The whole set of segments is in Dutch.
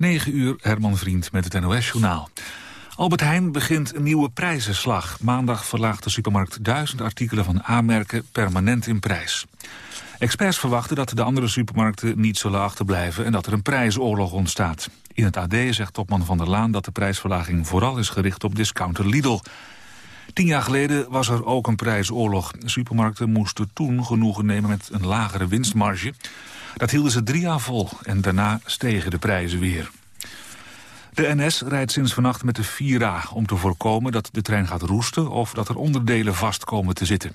9 uur, Herman Vriend met het NOS-journaal. Albert Heijn begint een nieuwe prijzenslag. Maandag verlaagt de supermarkt duizend artikelen van aanmerken permanent in prijs. Experts verwachten dat de andere supermarkten niet zullen achterblijven... en dat er een prijsoorlog ontstaat. In het AD zegt topman Van der Laan dat de prijsverlaging vooral is gericht op discounter Lidl. Tien jaar geleden was er ook een prijsoorlog. Supermarkten moesten toen genoegen nemen met een lagere winstmarge. Dat hielden ze drie jaar vol en daarna stegen de prijzen weer. De NS rijdt sinds vannacht met de Vira om te voorkomen dat de trein gaat roesten of dat er onderdelen vast komen te zitten.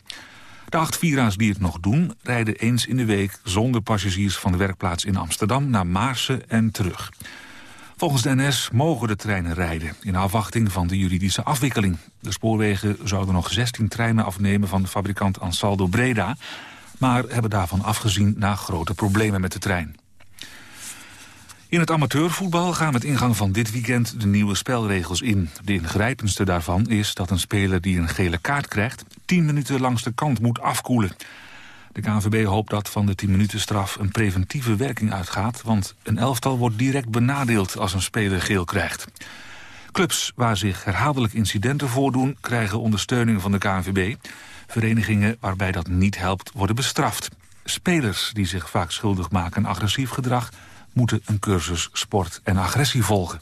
De acht Vira's die het nog doen rijden eens in de week zonder passagiers van de werkplaats in Amsterdam naar Maarsen en terug. Volgens de NS mogen de treinen rijden in afwachting van de juridische afwikkeling. De spoorwegen zouden nog 16 treinen afnemen van fabrikant Ansaldo Breda... maar hebben daarvan afgezien na grote problemen met de trein. In het amateurvoetbal gaan met ingang van dit weekend de nieuwe spelregels in. De ingrijpendste daarvan is dat een speler die een gele kaart krijgt... 10 minuten langs de kant moet afkoelen. De KNVB hoopt dat van de 10 minuten straf een preventieve werking uitgaat... want een elftal wordt direct benadeeld als een speler geel krijgt. Clubs waar zich herhaaldelijk incidenten voordoen... krijgen ondersteuning van de KNVB. Verenigingen waarbij dat niet helpt worden bestraft. Spelers die zich vaak schuldig maken aan agressief gedrag... moeten een cursus sport en agressie volgen.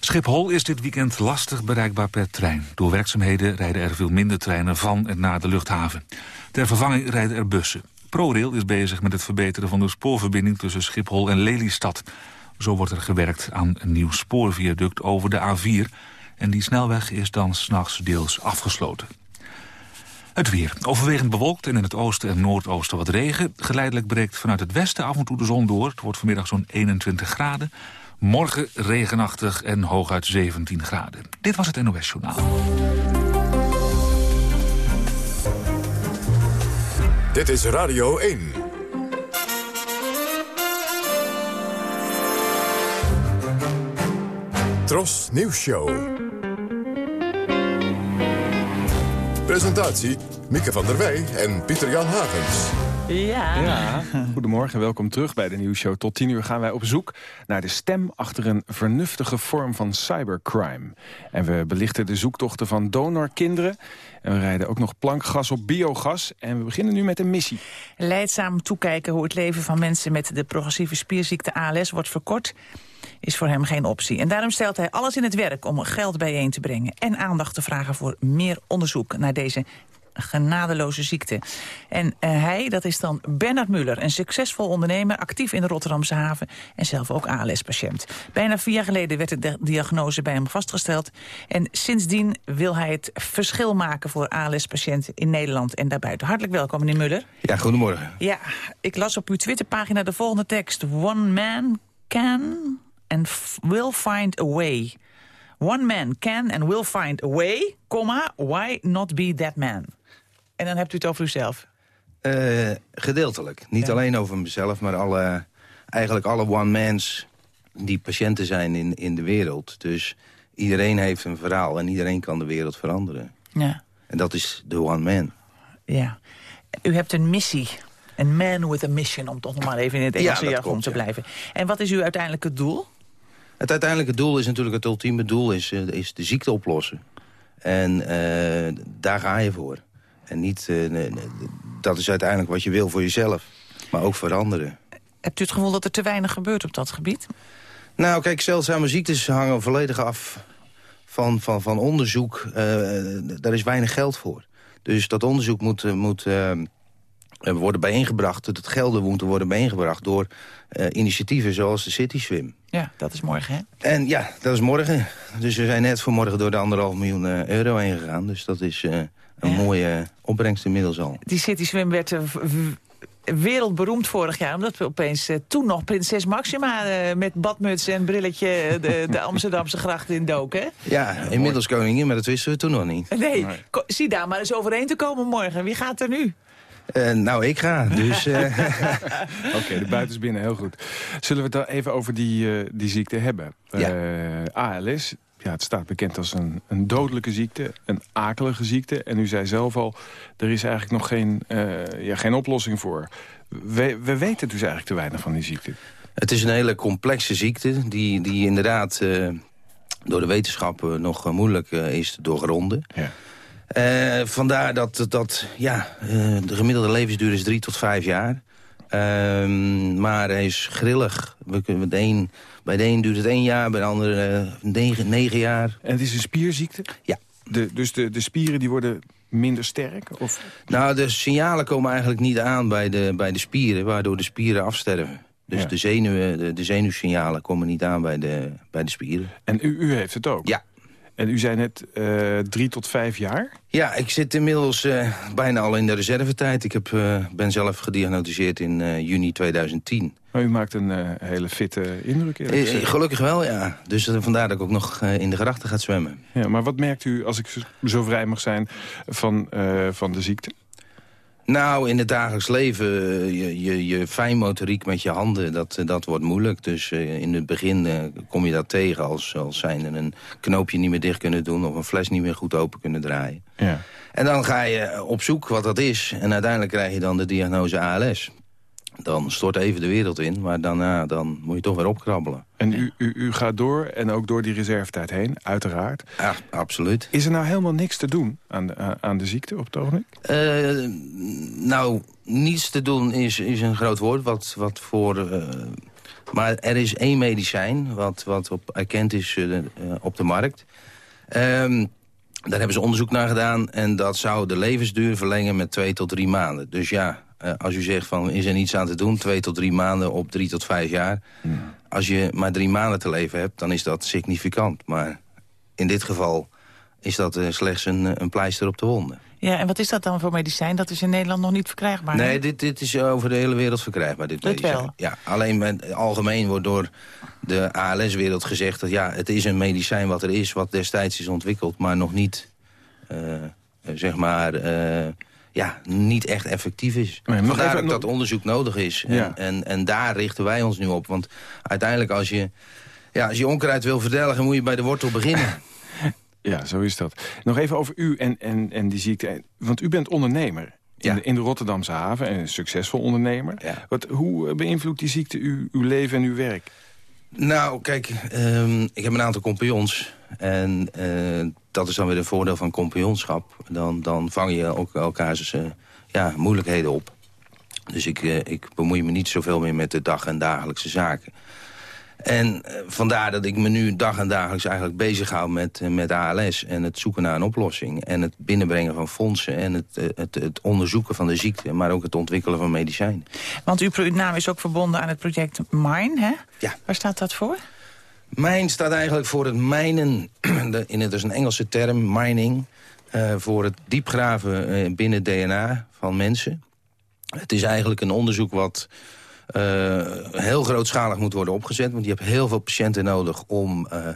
Schiphol is dit weekend lastig bereikbaar per trein. Door werkzaamheden rijden er veel minder treinen van en naar de luchthaven. Ter vervanging rijden er bussen. ProRail is bezig met het verbeteren van de spoorverbinding tussen Schiphol en Lelystad. Zo wordt er gewerkt aan een nieuw spoorviaduct over de A4. En die snelweg is dan s'nachts deels afgesloten. Het weer. Overwegend bewolkt en in het oosten en noordoosten wat regen. Geleidelijk breekt vanuit het westen af en toe de zon door. Het wordt vanmiddag zo'n 21 graden. Morgen regenachtig en hooguit 17 graden. Dit was het NOS Journaal. Dit is Radio 1. Tros Nieuws Show. Presentatie Mieke van der Wij en Pieter-Jan Hagens. Ja. Ja, goedemorgen, welkom terug bij de nieuwsshow. Tot 10 uur gaan wij op zoek naar de stem achter een vernuftige vorm van cybercrime. En we belichten de zoektochten van donorkinderen. En we rijden ook nog plankgas op biogas. En we beginnen nu met een missie. Leidzaam toekijken hoe het leven van mensen met de progressieve spierziekte ALS wordt verkort is voor hem geen optie. En daarom stelt hij alles in het werk om geld bijeen te brengen... en aandacht te vragen voor meer onderzoek naar deze genadeloze ziekte. En uh, hij, dat is dan Bernard Muller, een succesvol ondernemer... actief in de Rotterdamse haven en zelf ook ALS-patiënt. Bijna vier jaar geleden werd de diagnose bij hem vastgesteld. En sindsdien wil hij het verschil maken voor ALS-patiënten in Nederland en daarbuiten. Hartelijk welkom, meneer Muller. Ja, goedemorgen. Ja, ik las op uw Twitterpagina de volgende tekst. One man can and will find a way. One man can and will find a way, comma, why not be that man? En dan hebt u het over uzelf. Uh, gedeeltelijk. Niet ja. alleen over mezelf, maar alle, eigenlijk alle one-mans die patiënten zijn in, in de wereld. Dus iedereen heeft een verhaal en iedereen kan de wereld veranderen. Ja. En dat is de one-man. Ja. U hebt een missie. Een man with a mission, om toch nog maar even in het Engelse ja, jargon te blijven. En wat is uw uiteindelijke doel? Het uiteindelijke doel is natuurlijk, het ultieme doel is, uh, is de ziekte oplossen. En uh, daar ga je voor. En niet, uh, nee, dat is uiteindelijk wat je wil voor jezelf. Maar ook voor anderen. Hebt u het gevoel dat er te weinig gebeurt op dat gebied? Nou, kijk, zeldzame ziektes hangen volledig af van, van, van onderzoek. daar is weinig geld voor. Dus dat onderzoek moet... moet worden bijeengebracht, het gelden moeten worden bijeengebracht... door uh, initiatieven zoals de City Swim. Ja, dat is morgen, hè? En ja, dat is morgen. Dus we zijn net vanmorgen door de anderhalf miljoen uh, euro heen gegaan. Dus dat is uh, een ja. mooie opbrengst inmiddels al. Die City Swim werd wereldberoemd vorig jaar... omdat we opeens toen nog prinses Maxima met badmuts en brilletje... de, de Amsterdamse gracht in doken? Ja, inmiddels koningin, maar dat wisten we toen nog niet. Nee, nee. zie daar maar eens overheen te komen morgen. Wie gaat er nu? Uh, nou, ik ga, dus... Uh... Oké, okay, de buiten binnen, heel goed. Zullen we het dan even over die, uh, die ziekte hebben? Ja. ALS, ja, het staat bekend als een, een dodelijke ziekte, een akelige ziekte. En u zei zelf al, er is eigenlijk nog geen, ja, geen oplossing voor. We, we weten dus eigenlijk te weinig van die ziekte. Het is een hele complexe ziekte die, die inderdaad door de wetenschap nog moeilijk is te doorgronden. Ja. Uh, vandaar dat, dat ja, uh, de gemiddelde levensduur is drie tot vijf jaar. Ehm, maar hij is grillig. We kunnen een, bij de een duurt het één jaar, bij de andere uh, negen, negen jaar. En het is een spierziekte? Ja. De, dus de, de spieren die worden minder sterk? Of? Nou, de signalen komen eigenlijk niet aan bij de, bij de spieren... waardoor de spieren afsterven. Dus de, zenuwen, de, de zenuwsignalen komen niet aan bij de, bij de spieren. En u, u heeft het ook? Ja. En u zei net uh, drie tot vijf jaar? Ja, ik zit inmiddels uh, bijna al in de reservetijd. Ik heb, uh, ben zelf gediagnosticeerd in juni 2010. Maar u maakt een hele fitte indruk. gelukkig wel, ja. Dus vandaar dat ik ook nog in de grachten ga zwemmen. Ja, maar wat merkt u, als ik zo vrij mag zijn, van, van de ziekte? Nou, in het dagelijks leven, eh, je, je, je fijnmotoriek met je handen, dat, eh, dat wordt moeilijk. Dus uh, in het begin uh, kom je dat tegen als, als zijn een knoopje niet meer dicht kunnen doen... of een fles niet meer goed open kunnen draaien. Ja. En dan ga je op zoek wat dat is. En uiteindelijk krijg je dan de diagnose ALS dan stort even de wereld in. Maar daarna dan moet je toch weer opkrabbelen. En u, u, u gaat door en ook door die reservetijd heen, uiteraard. Ja, absoluut. Is er nou helemaal niks te doen aan de, aan de ziekte op het ogenblik? Uh, nou, niets te doen is, is een groot woord. Wat, wat voor, uh, maar er is één medicijn wat, wat op, erkend is uh, op de markt. Um, daar hebben ze onderzoek naar gedaan. En dat zou de levensduur verlengen met twee tot drie maanden. Dus ja, als u zegt van is er niets aan te doen, twee tot drie maanden op drie tot vijf jaar. Als je maar drie maanden te leven hebt, dan is dat significant. Maar in dit geval is dat uh, slechts een, een pleister op de wonden. Ja, en wat is dat dan voor medicijn? Dat is in Nederland nog niet verkrijgbaar. Nee, dit, dit is over de hele wereld verkrijgbaar. Dit dat wel? Ja, alleen met, algemeen wordt door de ALS-wereld gezegd... dat ja, het is een medicijn wat er is, wat destijds is ontwikkeld... maar nog niet, uh, zeg maar, uh, ja, niet echt effectief is. Nee, Vandaar dat dat onderzoek nodig is. En, en, en, daar richten wij ons nu op. Want uiteindelijk als je, ja, als je onkruid wil verdelgen... moet je bij de wortel beginnen. Ja, zo is dat. Nog even over u en, en, en die ziekte. Want u bent ondernemer. In, in de Rotterdamse haven en een succesvol ondernemer. Wat, hoe beïnvloedt die ziekte uw, uw leven en uw werk? Nou, kijk, um, ik heb een aantal compagnons. En uh, dat is dan weer een voordeel van compagnonschap. Dan, dan vang je ook elkaars uh, ja, moeilijkheden op. Dus ik, uh, ik bemoei me niet zoveel meer met de dag- en dagelijkse zaken. En uh, vandaar dat ik me nu dag en dagelijks eigenlijk bezig hou met, uh, met ALS... en het zoeken naar een oplossing. En het binnenbrengen van fondsen en het, uh, het, het, onderzoeken van de ziekte... maar ook het ontwikkelen van medicijnen. Want uw naam is ook verbonden aan het project MINE, hè? Ja. Waar staat dat voor? Mine staat eigenlijk voor het mijnen, in het is een Engelse term, mining... voor het diepgraven binnen DNA van mensen. Het is eigenlijk een onderzoek wat heel grootschalig moet worden opgezet. Want je hebt heel veel patiënten nodig om, uh,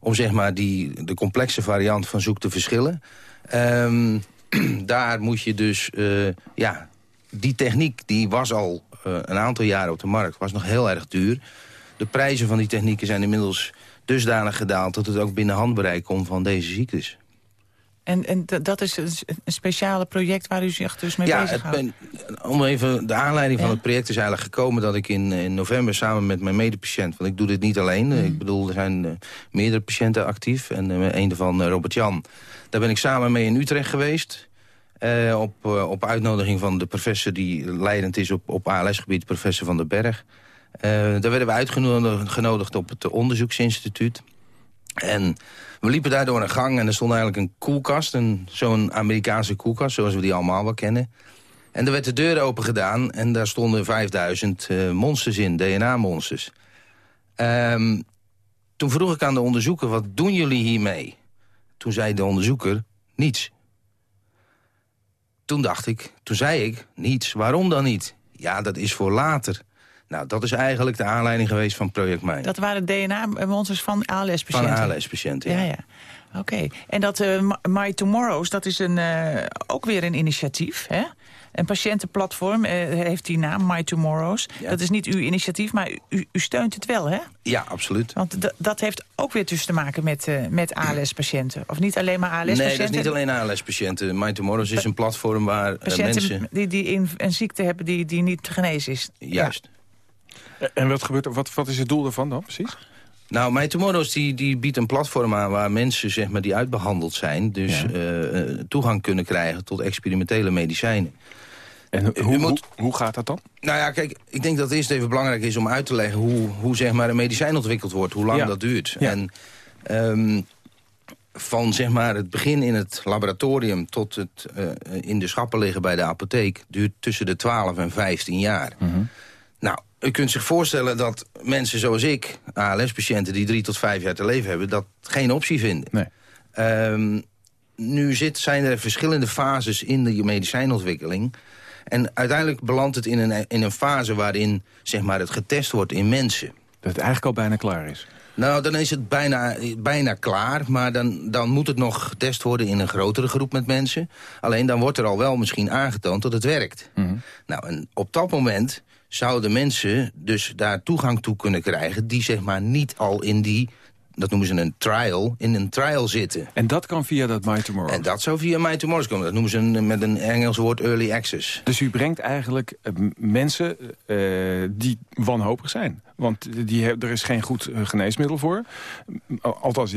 om zeg maar die, de complexe variant van zoek te verschillen. Um, daar moet je dus, uh, ja, die techniek die was al een aantal jaren op de markt. Was nog heel erg duur. De prijzen van die technieken zijn inmiddels dusdanig gedaald... dat het ook binnen handbereik komt van deze ziektes. En, en dat is een speciale project waar u zich dus mee ja, bezighoudt? Ja, om even, de aanleiding van het project is eigenlijk gekomen... dat ik in, in november samen met mijn medepatiënt... want ik doe dit niet alleen, mm. ik bedoel, er zijn uh, meerdere patiënten actief... en uh, een daarvan, uh, Robert-Jan, daar ben ik samen mee in Utrecht geweest... op, op uitnodiging van de professor die leidend is op, op ALS-gebied, professor Van den Berg. daar werden we uitgenodigd op het onderzoeksinstituut... En we liepen daar door een gang en er stond eigenlijk een koelkast. Zo'n Amerikaanse koelkast, zoals we die allemaal wel kennen. En er werd de deur open gedaan en daar stonden 5000 uh, monsters in, DNA-monsters. Um, toen vroeg ik aan de onderzoeker, wat doen jullie hiermee? Toen zei de onderzoeker, niets. Toen dacht ik, toen zei ik, niets. Waarom dan niet? Ja, dat is voor later. Nou, dat is eigenlijk de aanleiding geweest van Project Mijn. Dat waren DNA-monsters van ALS-patiënten? Van ALS-patiënten, ja. ja, ja. Oké. En dat uh, My Tomorrows, dat is een, uh, ook weer een initiatief, hè? Een patiëntenplatform uh, heeft die naam, My Tomorrows. Ja. Dat is niet uw initiatief, maar u, u steunt het wel, hè? Ja, absoluut. Want dat heeft ook weer dus te maken met, uh, met ALS-patiënten. Of niet alleen maar ALS-patiënten? Nee, dat is niet alleen ALS-patiënten. My Tomorrows is een platform waar patiënten mensen... die, die een ziekte hebben die, die niet te genezen is. Juist. Ja. En wat, gebeurt er, wat, wat is het doel daarvan dan precies? Nou, My Tomorrows die, die biedt een platform aan waar mensen zeg maar, die uitbehandeld zijn... dus Ja. eh, eh, toegang kunnen krijgen tot experimentele medicijnen. En hoe, moet- hoe, hoe gaat dat dan? Nou ja, kijk, ik denk dat het eerst even belangrijk is om uit te leggen... hoe, hoe zeg maar, een medicijn ontwikkeld wordt, hoe lang Ja. dat duurt. Ja. En ehm, van zeg maar, het begin in het laboratorium tot het eh, in de schappen liggen bij de apotheek... duurt tussen de 12 en 15 jaar. Mhm. Nou, u kunt zich voorstellen dat mensen zoals ik, ALS-patiënten... die drie tot vijf jaar te leven hebben, dat geen optie vinden. Nee. Ehm, nu zit, zijn er verschillende fases in de medicijnontwikkeling. En uiteindelijk belandt het in een, in een fase waarin zeg maar, het getest wordt in mensen. Dat het eigenlijk al bijna klaar is. Nou, dan is het bijna, bijna klaar, maar dan, dan moet het nog getest worden in een grotere groep met mensen. Alleen dan wordt er al wel misschien aangetoond dat het werkt. Nou, en op dat moment zouden mensen dus daar toegang toe kunnen krijgen... die zeg maar niet al in die, dat noemen ze een trial, in een trial zitten. En dat kan via dat My Tomorrow. En dat zou via My Tomorrows komen. Dat noemen ze een, met een Engels woord early access. Dus u brengt eigenlijk eh, mensen eh, die wanhopig zijn. Want die heb, er is geen goed eh, geneesmiddel voor. Althans,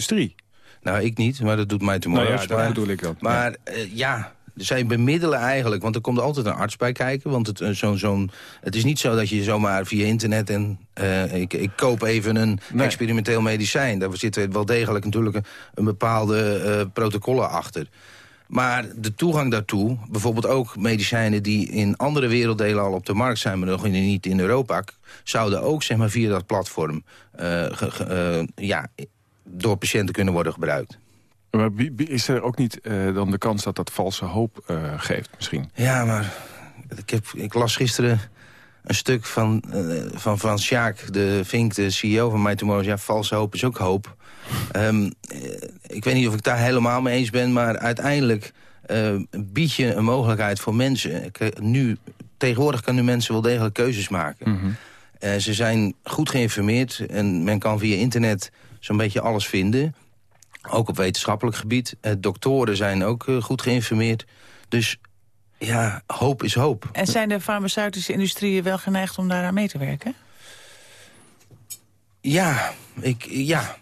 die Nou, ik niet, maar dat doet My Tomorrows. Nou ja, dat maar, bedoel ik dan. Maar eh, ja, zij bemiddelen eigenlijk, want er komt altijd een arts bij kijken. Want het, eh, zo'n zo'n het is niet zo dat je zomaar via internet en eh, ik, ik koop even een Nee. experimenteel medicijn. Daar zitten wel degelijk natuurlijk een, een bepaalde protocollen achter. Maar de toegang daartoe, bijvoorbeeld ook medicijnen die in andere werelddelen al op de markt zijn, maar nog niet in Europa, zouden ook zeg maar, via dat platform ge- ge- eh, ja, door patiënten kunnen worden gebruikt. Maar is er ook niet eh, dan de kans dat dat valse hoop eh, geeft misschien? Ja, maar ik, heb, ik las gisteren een stuk van, eh, van Frans Sjaak, de Vink, de CEO van My Tomorrows. Ja, valse hoop is ook hoop. Ehm, eh, ik weet niet of ik daar helemaal mee eens ben, maar uiteindelijk bied je een mogelijkheid voor mensen. Ik, nu, tegenwoordig kunnen mensen wel degelijk keuzes maken. Eh, ze zijn goed geïnformeerd en men kan via internet zo'n beetje alles vinden. Ook op wetenschappelijk gebied. Eh, doktoren zijn ook eh, goed geïnformeerd. Dus ja, hoop is hoop. En zijn de farmaceutische industrieën wel geneigd om daaraan mee te werken? Ja, ik, ja.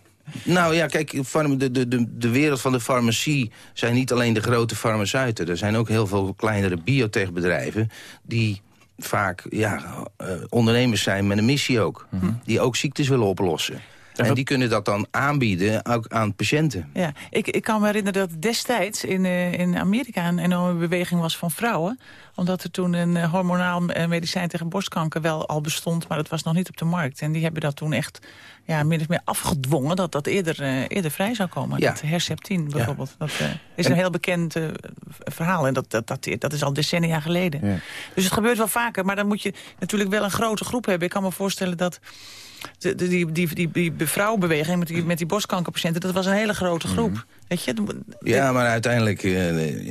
Nou ja, kijk, de, de, de, de wereld van de farmacie zijn niet alleen de grote farmaceuten. Er zijn ook heel veel kleinere biotechbedrijven die vaak ja, eh, ondernemers zijn met een missie ook. Die ook ziektes willen oplossen. En, die kunnen dat dan aanbieden ook aan patiënten. Ja, ik, ik kan me herinneren dat destijds in, eh, in Amerika een enorme beweging was van vrouwen. Omdat er toen een eh, hormonaal eh, medicijn tegen borstkanker wel al bestond, maar dat was nog niet op de markt. En die hebben dat toen echt ja, min of meer afgedwongen dat dat eerder, eh, eerder vrij zou komen. Ja. Dat Herceptin bijvoorbeeld. Dat eh, is een heel bekend eh, verhaal en dat, dat, dat, dat is al decennia geleden. Ja. Dus het gebeurt wel vaker, maar dan moet je natuurlijk wel een grote groep hebben. Ik kan me voorstellen dat de, de- die, die, die, die vrouwenbeweging met die, met die borstkankerpatiënten... dat was een hele grote groep. Weet je? Ja, maar uiteindelijk eh,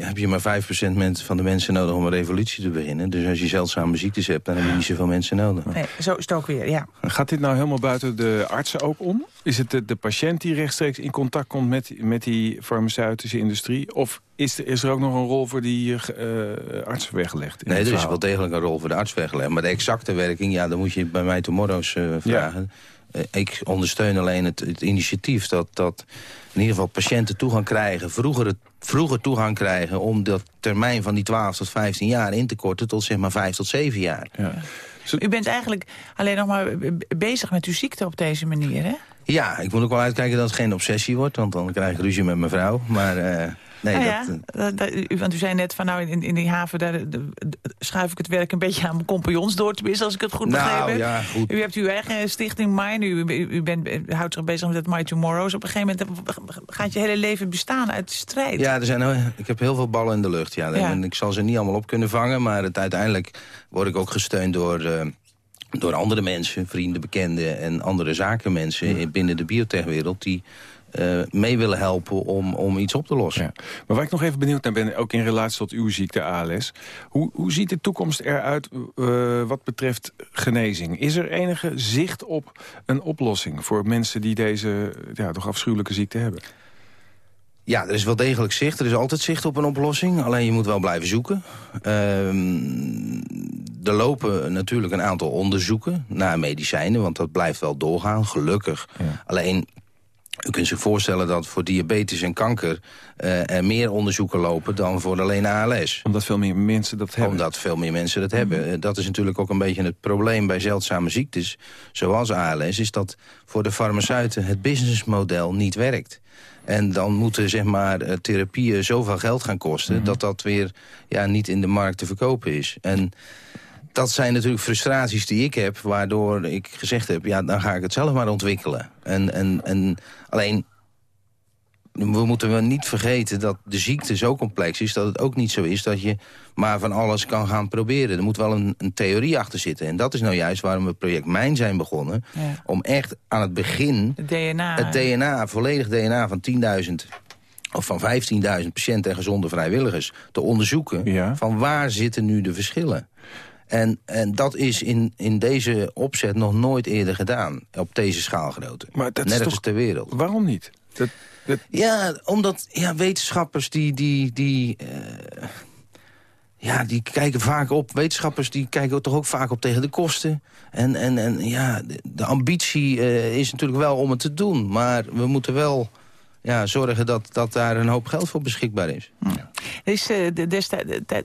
heb je maar 5% mensen van de mensen nodig om een revolutie te beginnen. Dus als je zeldzame ziektes hebt, dan heb je niet zoveel mensen nodig. Nee, zo is het ook weer, ja. Gaat dit nou helemaal buiten de artsen ook om? Is het de, de patiënt die rechtstreeks in contact komt met, met die farmaceutische industrie? Of is er, is er ook nog een rol voor die eh, eh, artsen weggelegd? Nee, er is wel degelijk een rol voor de arts weggelegd. Maar de exacte werking, ja, dan moet je bij mij Tomorrows eh, vragen. Eh, ik ondersteun alleen het, het initiatief dat, dat in ieder geval patiënten toegang krijgen... Vroeger, het, vroeger toegang krijgen om dat termijn van die 12 tot 15 jaar in te korten... tot zeg maar 5 tot 7 jaar. Ja. U bent eigenlijk alleen nog maar bezig met uw ziekte op deze manier, hè? Ja, ik moet ook wel uitkijken dat het geen obsessie wordt... want dan krijg ik ruzie met mijn vrouw. Maar eh, nee, dat... ja, eh, dat- dat- u- want u zei net van nou in, in die haven daar schuif ik het werk een beetje aan mijn compagnons door, tenminste als ik het goed begrepen nou, heb. ja, goed. U hebt uw eigen stichting Mine, u, u, u bent, u houdt zich bezig met het My Tomorrows. Op een gegeven moment gaat je hele leven bestaan uit strijd. Ja, er zijn, ik heb heel veel ballen in de lucht. Ja. Ja. En ik zal ze niet allemaal op kunnen vangen. Maar het, uiteindelijk word ik ook gesteund door, eh, door andere mensen. Vrienden, bekenden en andere zakenmensen in- binnen de biotechwereld... die eh, mee willen helpen om, om iets op te lossen. Ja. Maar waar ik nog even benieuwd naar ben, ook in relatie tot uw ziekte ALS. Hoe, hoe ziet de toekomst eruit eh, wat betreft genezing? Is er enige zicht op een oplossing voor mensen die deze ja, toch afschuwelijke ziekte hebben? Ja, er is wel degelijk zicht. Er is altijd zicht op een oplossing. Alleen je moet wel blijven zoeken. Ehm, er lopen natuurlijk een aantal onderzoeken naar medicijnen. Want dat blijft wel doorgaan, gelukkig. Alleen u kunt zich voorstellen dat voor diabetes en kanker uh, er meer onderzoeken lopen dan voor alleen ALS. Omdat veel meer mensen dat hebben. Omdat veel meer mensen dat hebben. Mhm. Dat is natuurlijk ook een beetje het probleem bij zeldzame ziektes, zoals ALS, is dat voor de farmaceuten het businessmodel niet werkt. En dan moeten zeg maar, eh, therapieën zoveel geld gaan kosten... Mhm. dat dat weer ja, niet in de markt te verkopen is. En dat zijn natuurlijk frustraties die ik heb... waardoor ik gezegd heb, ja, dan ga ik het zelf maar ontwikkelen. En, en, en alleen, we moeten wel niet vergeten dat de ziekte zo complex is... dat het ook niet zo is dat je maar van alles kan gaan proberen. Er moet wel een, een theorie achter zitten. En dat is nou juist waarom we het project Mijn zijn begonnen. Om echt aan het begin... Het DNA. Het DNA, volledig DNA van 10.000 of van 15.000 patiënten en gezonde vrijwilligers... te onderzoeken van waar zitten nu de verschillen. En, en dat is in, in deze opzet nog nooit eerder gedaan. Op deze schaalgrootte. Maar dat Nergens is toch... ter wereld. Waarom niet? Dat, dat... Ja, omdat ja, wetenschappers die... die, die uh, ja, die kijken vaak op. Wetenschappers die kijken toch ook vaak op tegen de kosten. En, en, en ja, de, ambitie uh, is natuurlijk wel om het te doen. Maar we moeten wel ja, zorgen dat, dat daar een hoop geld voor beschikbaar is. Ja. Er is uh,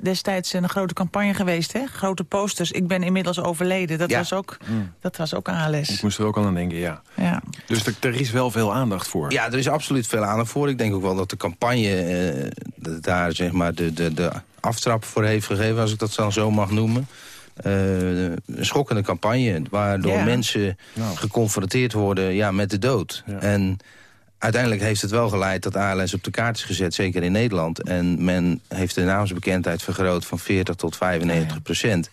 destijds, een grote campagne geweest, hè? Grote posters. Ik ben inmiddels overleden. Dat, was, ook, mm. dat was ook ALS. Ik moest er ook al aan denken, ja. ja. Dus er, is wel veel aandacht voor. Ja, er is absoluut veel aandacht voor. Ik denk ook wel dat de campagne uh, daar zeg maar de, de, de aftrap voor heeft gegeven... als ik dat dan zo mag noemen. Uh, een schokkende campagne, waardoor mensen nou. geconfronteerd worden ja, met de dood. En uiteindelijk heeft het wel geleid dat ALS op de kaart is gezet, zeker in Nederland. En men heeft de naamsbekendheid vergroot van 40 tot 95 procent.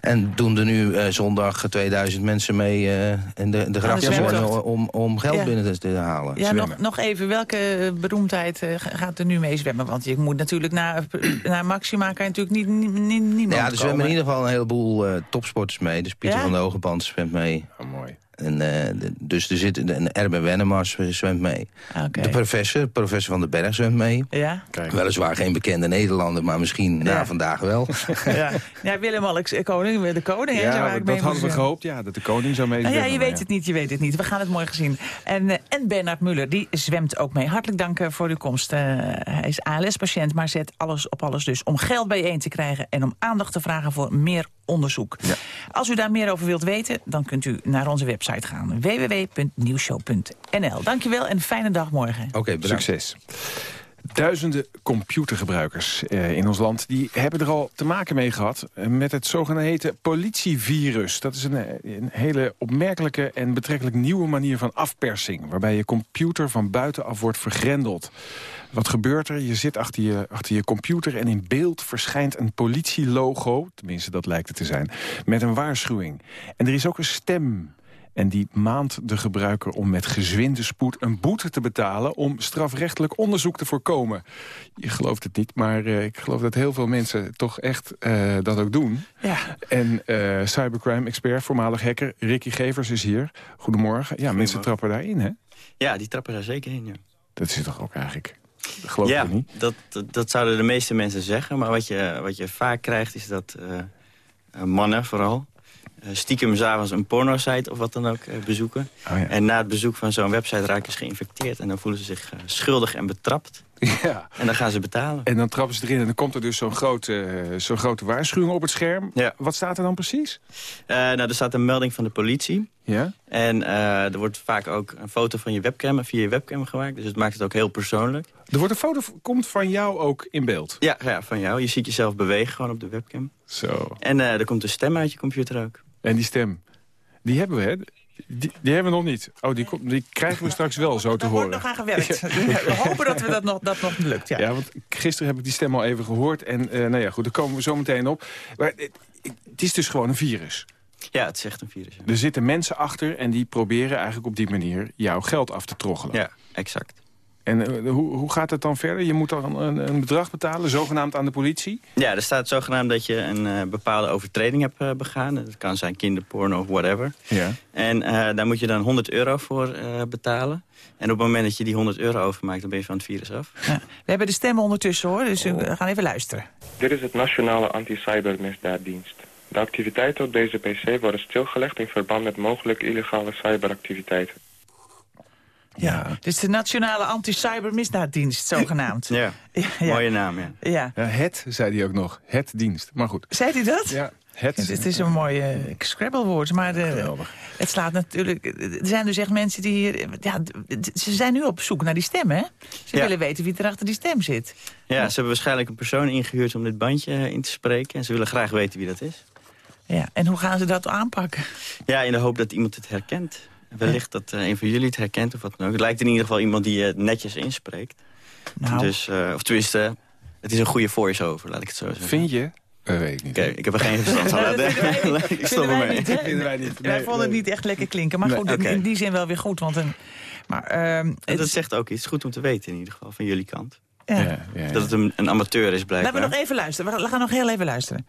En doen er nu uh, zondag 2000 mensen mee uh, in de, de om, om geld binnen te, halen. Ja, nog, nog even, welke beroemdheid uh, gaat er nu mee zwemmen? Want je moet natuurlijk naar, naar Maxima kan je natuurlijk niet, niet, niemand Ja, er zwemmen in ieder geval een heleboel topsporters mee. Dus Pieter van de Hogeband zwemt mee. Oh, mooi. En, uh, dus er zit een Erben Wennemars zwemt mee. Okay. De professor, professor van den Berg zwemt mee. Ja? Kijk. Weliswaar geen bekende Nederlander, maar misschien ja. na vandaag wel. ja, ja Willem-Alex eh, Koning, de koning. Ja, hè, dat hadden we gehoopt, ja, dat de koning zou mee nou Ja, je weet het niet, je weet het niet. We gaan het mooi gezien. En, uh, en Bernard Muller, die zwemt ook mee. Hartelijk dank voor uw komst. Uh, hij is ALS-patiënt, maar zet alles op alles dus om geld bijeen te krijgen... en om aandacht te vragen voor meer onderzoek. Ja. Als u daar meer over wilt weten, dan kunt u naar onze website gaan. www.nieuwshow.nl Dankjewel en fijne dag morgen. Oké, Succes. Duizenden computergebruikers eh, in ons land die hebben er al te maken mee gehad eh, met het zogenaamde politievirus. Dat is een, eh, een, hele opmerkelijke en betrekkelijk nieuwe manier van afpersing. Waarbij je computer van buitenaf wordt vergrendeld. Wat gebeurt er? Je zit achter je, achter je computer en in beeld verschijnt een politielogo. Tenminste, dat lijkt het te zijn. Met een waarschuwing. En er is ook een stem en die maand de gebruiker om met gezwinde spoed een boete te betalen... om strafrechtelijk onderzoek te voorkomen. Je gelooft het niet, maar uh, ik geloof dat heel veel mensen toch echt uh, dat ook doen. Ja. En uh, cybercrime-expert, voormalig hacker Ricky Gevers is hier. Goedemorgen. Ja, mensen trappen daarin, hè? Ja, die trappen daar zeker in, ja. Dat is toch ook eigenlijk... Geloof ja, niet? Dat, dat, dat, zouden de meeste mensen zeggen. Maar wat je, wat je vaak krijgt is dat mannen vooral... Eh, stiekem s'avonds een porno-site of wat dan ook eh, bezoeken. Oh ja. En na het bezoek van zo'n website raken ze geïnfecteerd. En dan voelen ze zich eh, schuldig en betrapt. Ja. En dan gaan ze betalen. En dan trappen ze erin en dan komt er dus zo'n grote, zo'n grote waarschuwing op het scherm. Ja. Wat staat er dan precies? nou, er staat een melding van de politie. Ja? En er wordt vaak ook een foto van je webcam via je webcam gemaakt. Dus het maakt het ook heel persoonlijk. Er wordt een foto komt van jou ook in beeld? Ja, ja, van jou. Je ziet jezelf bewegen gewoon op de webcam. Zo. En er komt een stem uit je computer ook. En die stem, die hebben we, hè? Die, die, hebben we nog niet. Oh, die, die krijgen we straks wel zo te horen. nog aan gewerkt. We hopen dat we dat nog, dat nog lukt. Ja. ja, want gisteren heb ik die stem al even gehoord. En uh, nou ja, goed, daar komen we zo meteen op. Maar het, het is dus gewoon een virus. Ja, het is echt een virus. Er zitten mensen achter en die proberen eigenlijk op die manier jouw geld af te troggelen. Ja, exact. En eh, hoe, hoe gaat het dan verder? Je moet dan een, een, bedrag betalen, zogenaamd aan de politie? Ja, er staat zogenaamd dat je een uh, bepaalde overtreding hebt uh, begaan. Dat kan zijn kinderporno of whatever. Ja. En daar moet je dan 100 euro voor betalen. En op het moment dat je die 100 euro overmaakt, dan ben je van het virus af. Ja. We hebben de stemmen ondertussen hoor, dus we gaan even luisteren. Dit is het Nationale Anti-Cybermisdaaddienst. De activiteiten op deze pc worden stilgelegd in verband met mogelijk illegale cyberactiviteiten. Ja, dit is de Nationale Anti-Cybermisdaaddienst, zogenaamd. ja. ja, mooie naam, ja. ja. ja. Het, zei hij ook nog. Het dienst, maar goed. Zei hij dat? Ja. Het. Het is een mooi uh, Scrabble-woord, maar uh, het slaat natuurlijk... Er zijn dus echt mensen die hier... Ja, ze zijn nu op zoek naar die stem, hè? Ze willen weten wie er achter die stem zit. Ja, ze hebben waarschijnlijk een persoon ingehuurd om dit bandje in te spreken. En ze willen graag weten wie dat is. Ja, en hoe gaan ze dat aanpakken? Ja, in de hoop dat iemand het herkent. Wellicht dat uh, een van jullie het herkent of wat dan ook. Het lijkt in ieder geval iemand die uh, netjes inspreekt. Nou. Dus, uh, of tenminste, het is een goede voice-over, laat ik het zo zeggen. Vind je? Dat weet ik niet. Oké, ik heb er geen verstand van. ik stop ermee. Niet, wij niet. Nee, wij vonden het niet echt lekker klinken. Maar goed, okay. in die zin wel weer goed. Want een, maar, uh, dat zegt ook iets. goed om te weten in ieder geval, van jullie kant. Ja. Ja, ja, dat het een, een, amateur is blijkbaar. Laten we nog even luisteren. We gaan nog heel even luisteren.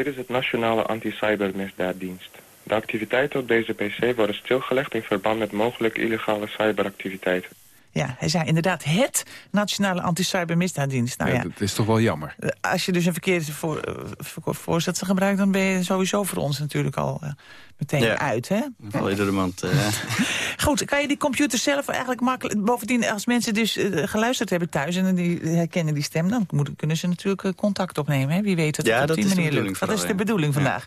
Dit is het Nationale Anti-Cybermisdaaddienst. De activiteiten op deze pc worden stilgelegd in verband met mogelijk illegale cyberactiviteiten. Ja, hij zei inderdaad het Nationale Anti-Cybermisdaaddienst. Nou, ja, ja, dat is toch wel jammer. Eh, als je dus een verkeerde voor, uh, voorzetsel gebruikt... dan ben je sowieso voor ons natuurlijk al uh, meteen ja. uit, hè? Val je door de mand. Uh... Goed, kan je die computer zelf eigenlijk makkelijk... Bovendien, als mensen dus geluisterd hebben thuis... en die herkennen die stem... dan moeten, kunnen ze natuurlijk contact opnemen, hè? Wie weet dat ja, op die manier lukt. Dat is de bedoeling vandaag.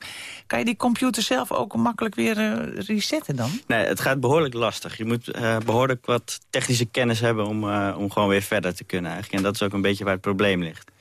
Kan je die computer zelf ook makkelijk weer resetten dan? Nee, het gaat behoorlijk lastig. Je moet behoorlijk wat technische kennis hebben om, om gewoon weer verder te kunnen eigenlijk. En dat is ook een beetje waar het probleem ligt.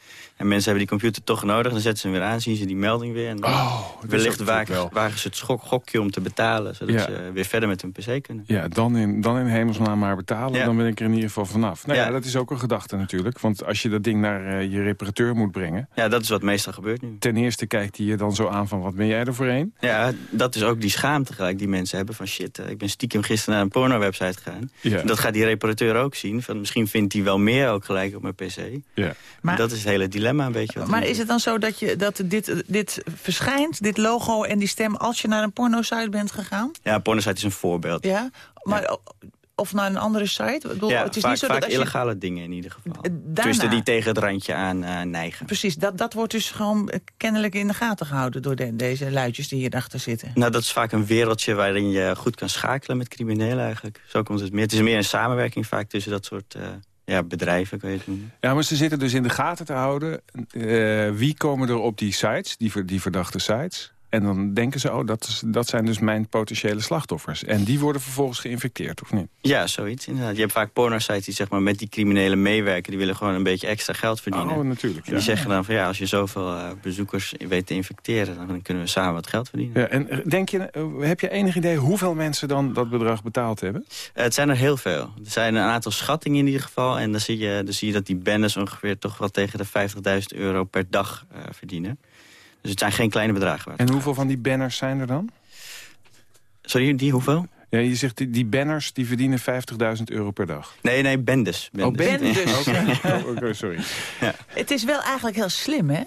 En mensen hebben die computer toch nodig. Dan zetten ze hem weer aan, zien ze die melding weer. En dan oh, wellicht wagen, wagen ze het schok, gokje om te betalen. Zodat ja. ze weer verder met hun pc kunnen. Ja, dan in, dan in hemelsnaam maar betalen. Ja. Dan ben ik er in ieder geval vanaf. Nou ja. ja. dat is ook een gedachte natuurlijk. Want als je dat ding naar uh, je reparateur moet brengen... Ja, dat is wat meestal gebeurt nu. Ten eerste kijkt hij je dan zo aan van wat ben jij er voor een? Ja, dat is ook die schaamte gelijk die mensen hebben. Van shit, uh, ik ben stiekem gisteren naar een porno-website gegaan. Ja. Dat gaat die reparateur ook zien. Van, misschien vindt hij wel meer ook gelijk op mijn pc. Ja. Maar, dat is het hele dilemma een beetje. Wat maar is het dan zo dat, je, dat dit, dit verschijnt, dit logo en die stem... als je naar een pornosite bent gegaan? Ja, een pornosite is een voorbeeld. Ja, maar... Ja. Of naar een andere site? Ik bedoel, ja, het is vaak, niet zo vaak dat illegale dingen in ieder geval. Daarna, die tegen het randje aan uh, neigen. Precies, dat, dat wordt dus gewoon kennelijk in de gaten gehouden... door de, deze luidjes die hierachter zitten. Nou, dat is vaak een wereldje waarin je goed kan schakelen met criminelen eigenlijk. Zo komt het meer. Het is meer een samenwerking vaak tussen dat soort... Uh, ja, bedrijven kan je het noemen. Ja, maar ze zitten dus in de gaten te houden. Uh, wie komen er op die sites, die, die verdachte sites? En dan denken ze, oh, dat, is, dat zijn dus mijn potentiële slachtoffers. En die worden vervolgens geïnfecteerd, of niet? Ja, zoiets inderdaad. Je hebt vaak porno-sites die zeg maar, met die criminelen meewerken. Die willen gewoon een beetje extra geld verdienen. Oh, natuurlijk. En die zeggen dan van ja, als je zoveel uh, bezoekers weet te infecteren... dan kunnen we samen wat geld verdienen. Ja, en denk je, heb je enig idee hoeveel mensen dan dat bedrag betaald hebben? Uh, het zijn er heel veel. Er zijn een aantal schattingen in ieder geval. En dan zie je, dan zie je dat die bendes ongeveer toch wel tegen de 50.000 euro per dag verdienen. Dus het zijn geen kleine bedragen. En hoeveel van die banners zijn er dan? Sorry, die hoeveel? Ja, je zegt die, die banners die verdienen 50.000 euro per dag. Nee, nee, bendes. bendes. Oh, bendes. Oké, okay. oh, sorry. Ja. Het is wel eigenlijk heel slim, hè?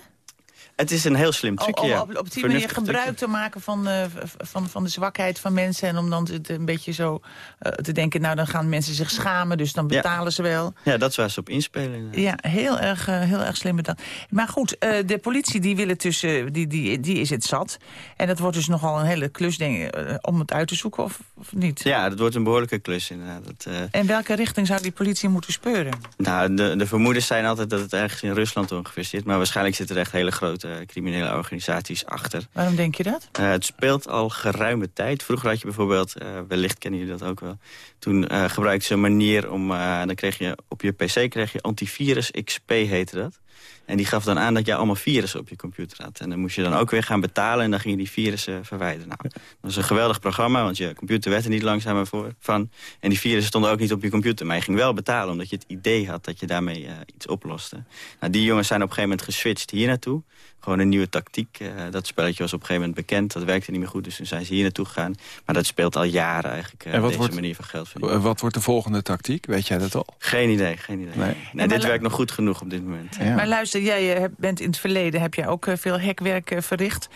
Het is een heel slim trucje, om. Op, op die manier gebruik trucje. te maken van, uh, van, van de zwakheid van mensen... en om dan een beetje zo uh, te denken... nou, dan gaan mensen zich schamen, dus dan betalen ja. ze wel. Ja, dat is waar ze op inspelen. Ja, heel erg, uh, heel erg slim bedacht. Maar goed, de politie die wil het tussen, die, die, die is het zat. En dat wordt dus nogal een hele klus, denk om het uit te zoeken, of, of niet? Ja, dat wordt een behoorlijke klus, inderdaad. Dat, en welke richting zou die politie moeten speuren? Nou, de, de vermoedens zijn altijd dat het ergens in Rusland ongeveer zit. Maar waarschijnlijk zitten er echt hele grote criminele organisaties achter. Waarom denk je dat? Uh, het speelt al geruime tijd. Vroeger had je bijvoorbeeld, uh, wellicht kennen jullie dat ook wel... toen gebruikten ze een manier om... dan kreeg je op je pc kreeg je antivirus XP, heette dat. En die gaf dan aan dat jij allemaal virussen op je computer had. En dan moest je dan ook weer gaan betalen en dan ging je die virussen verwijderen. Nou, dat was een geweldig programma, want je computer werd er niet langzamer voor, van. En die virussen stonden ook niet op je computer. Maar je ging wel betalen, omdat je het idee had dat je daarmee uh, iets oploste. Nou, die jongens zijn op een gegeven moment geswitcht hier naartoe gewoon een nieuwe tactiek. Uh, dat spelletje was op een gegeven moment bekend. Dat werkte niet meer goed, dus toen zijn ze hier naartoe gegaan. Maar dat speelt al jaren eigenlijk, uh, en wat deze wordt, manier van geld verdienen. Wat wordt de volgende tactiek? Weet jij dat al? Geen idee, geen idee. Nee. nee dit werkt nog goed genoeg op dit moment. Ja. Maar luister, jij eh, bent in het verleden, heb jij ook veel hekwerk verricht.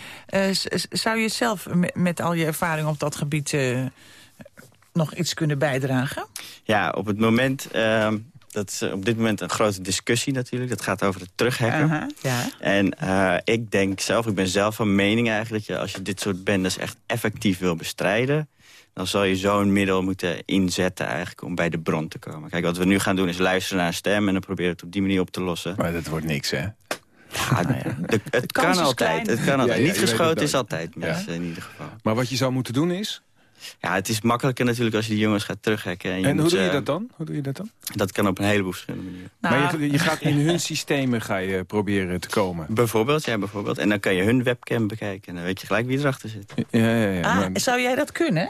zou je zelf met al je ervaring op dat gebied nog iets kunnen bijdragen? Ja, op het moment ehm, dat is eh, op dit moment een grote discussie natuurlijk. Dat gaat over het terughacken. ja. En uh, ik denk zelf, ik ben zelf van mening eigenlijk... dat je als je dit soort bendes echt effectief wil bestrijden... dan zal je zo'n middel moeten inzetten eigenlijk om bij de bron te komen. Kijk, wat we nu gaan doen is luisteren naar een stem... en dan proberen het op die manier op te lossen. Maar dat wordt niks, hè? Ja, nou ja. De, het, kan altijd, het kan altijd. Niet geschoten is altijd mis, in ieder geval. Maar wat je zou moeten doen is? Ja, het is makkelijker natuurlijk als je die jongens gaat terughacken. En, en hoe doe je dat dan? Hoe doe je dat dan? Dat kan op een heleboel verschillende manieren. maar je, nou, je, gaat in hun systemen ga je proberen te komen? Bijvoorbeeld, ja, bijvoorbeeld. En dan kan je hun webcam bekijken. En dan weet je gelijk wie erachter zit. Ja, ja, ja. Ah, Zou jij dat kunnen?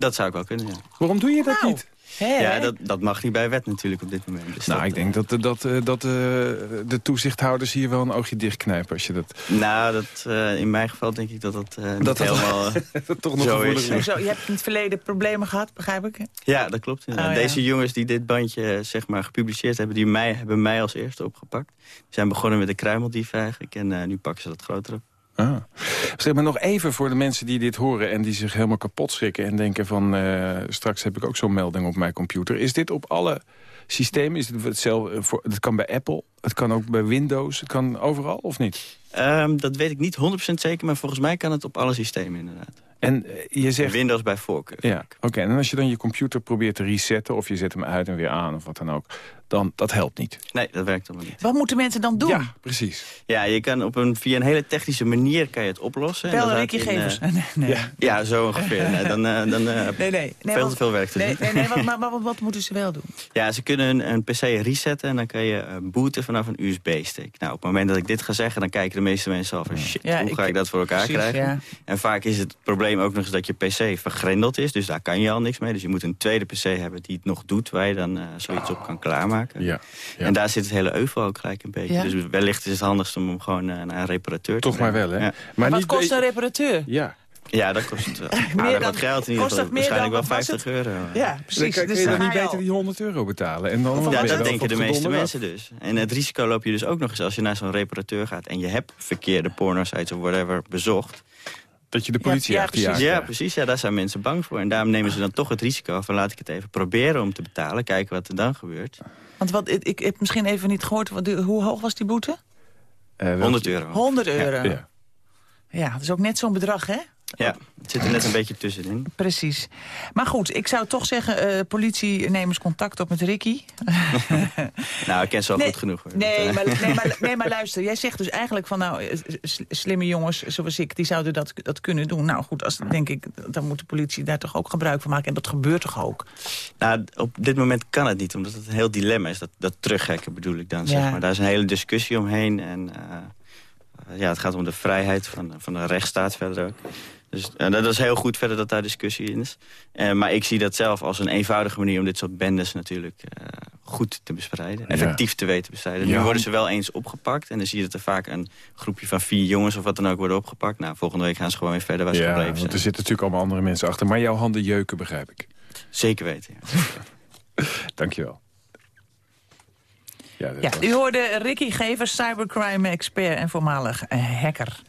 Dat zou ik wel kunnen, ja. Waarom doe je dat nou. niet? Ja, dat, dat mag niet bij wet natuurlijk op dit moment. Dus nou, ik denk dat, dat, dat, dat uh, de toezichthouders hier wel een oogje dichtknijpen als je dat... Nou, dat, uh, in mijn geval denk ik dat dat, uh, dat helemaal dat toch nog zo is. Zo, je hebt in het verleden problemen gehad, begrijp ik? Ja, dat klopt. Oh, Deze jongens die dit bandje zeg maar, gepubliceerd hebben, die mij, hebben mij als eerste opgepakt. Die zijn begonnen met de kruimeldief eigenlijk en nu pakken ze dat groter op. Ah. Zeg maar nog even voor de mensen die dit horen... en die zich helemaal kapot schrikken en denken van... Uh, straks heb ik ook zo'n melding op mijn computer. Is dit op alle systemen? Is het hetzelfde? Voor, het kan bij Apple, het kan ook bij Windows, het kan overal of niet? Um, dat weet ik niet 100% zeker, maar volgens mij kan het op alle systemen inderdaad. En eh, je zegt... Windows bij voorkeur. Ja, oké. En als je dan je computer probeert te resetten... of je zet hem uit en weer aan of wat dan ook... dan dat helpt niet. Nee, dat werkt allemaal niet. Wat moeten mensen dan doen? Ja, precies. Ja, je kan op een, via een hele technische manier kan je het oplossen. Bel Ricky Gevers. Uh, nee, nee. Ja. ja, zo ongeveer. nee, dan uh, dan uh, nee, nee, veel te veel werk te doen. Nee, nee, wat, maar, maar, wat moeten ze wel doen? Ja, ze kunnen een, een PC resetten en dan kan je booten vanaf een USB-stick. Nou, op het moment dat ik dit ga zeggen, dan kijken de meeste mensen al van... shit, ja, hoe ga ik, dat voor elkaar precies, krijgen? En vaak is het probleem ook nog eens dat je PC vergrendeld is. Dus daar kan je al niks mee. Dus je moet een tweede PC hebben die het nog doet... waar je dan uh, zoiets op kan klaarmaken. Ja, ja, En daar zit het hele euvel ook gelijk een beetje. Dus wellicht is het handigst om hem gewoon uh, naar een reparateur Toch te Toch maar wel, hè? Maar, maar wat kost een reparateur? Ja. Ja, dat kost meer dan, wat geld in ieder geval. Waarschijnlijk wel 50 euro. Ja, precies. Dan kun je dus dan niet beter die 100 euro betalen? En dan ja, dat denken de meeste mensen dus. En het risico loop je dus ook nog eens als je naar zo'n reparateur gaat... en je hebt verkeerde porno-sites of whatever bezocht dat je de politie ja, ja, precies. Ja, precies. Ja, daar zijn mensen bang voor. En daarom nemen ze dan toch het risico van laat ik het even proberen om te betalen. Kijken wat er dan gebeurt. Want wat, ik, ik heb misschien even niet gehoord, wat, hoe hoog was die boete? Uh, 100 euro. 100 euro. Ja, ja. dat is ook net zo'n bedrag, hè? Ja, het zit er net een beetje tussenin. Precies. Maar goed, ik zou toch zeggen, uh, politie, neem eens contact op met Ricky. nou, ik ken ze al goed genoeg. Hoor. Nee maar, nee, maar, nee, maar luister, jij zegt dus eigenlijk van nou, eh, slimme jongens zoals ik, die zouden dat, dat kunnen doen. Nou goed, als, denk ik, dan moet de politie daar toch ook gebruik van maken. En dat gebeurt toch ook? Nou, op dit moment kan het niet, omdat het een heel dilemma is. Dat, dat teruggekken bedoel ik dan, zeg maar. Daar is een hele discussie omheen en... Uh, ja, het gaat om de vrijheid van, van de rechtsstaat verder ook. Dus uh, dat is heel goed verder dat daar discussie in is. Uh, maar ik zie dat zelf als een eenvoudige manier om dit soort bendes natuurlijk uh, goed te bestrijden. Effectief te weten bestrijden. Nu worden ze wel eens opgepakt. En dan zie je dat er vaak een groepje van vier jongens of wat dan ook worden opgepakt. Nou, volgende week gaan ze gewoon weer verder waar ze ja, gebleven zijn. er zitten natuurlijk allemaal andere mensen achter. Maar jouw handen jeuken, begrijp ik. Zeker weten, ja. Dankjewel. Ja, ja, u hoorde Ricky Gevers, cybercrime-expert en voormalig hacker.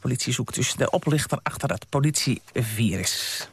Politie zoekt dus de oplichter achter het politievirus.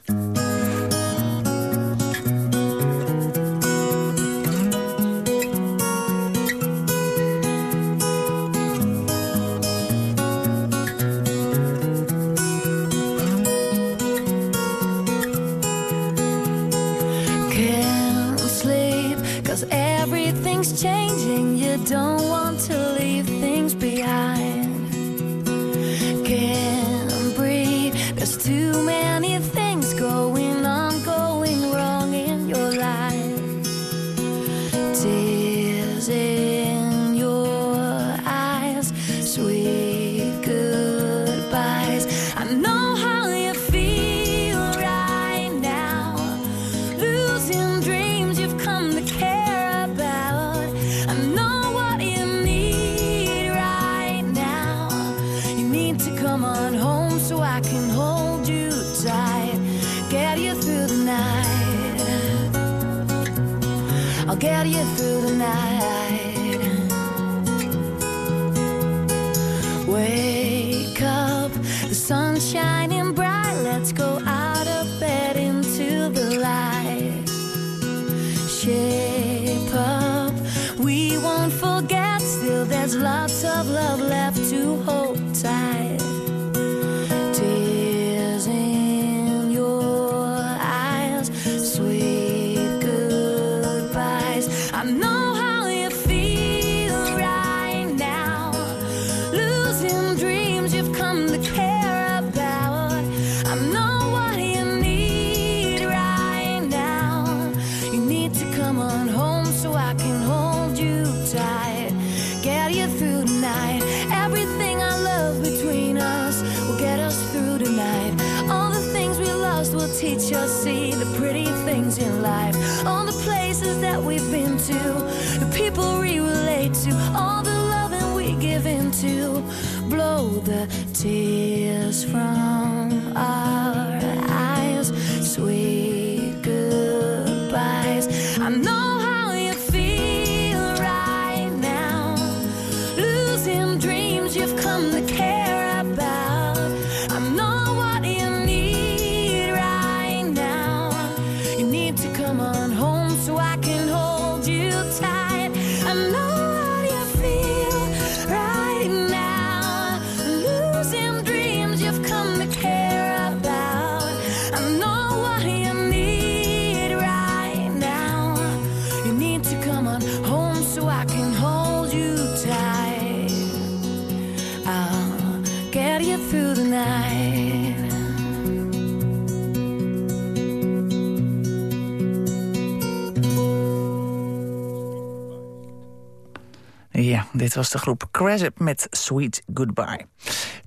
De groep Cresip met Sweet Goodbye.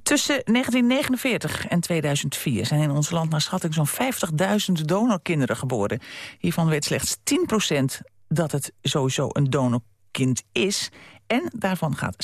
Tussen 1949 en 2004 zijn in ons land naar schatting zo'n 50.000 donorkinderen geboren. Hiervan weet slechts 10% dat het sowieso een donorkind is. En daarvan gaat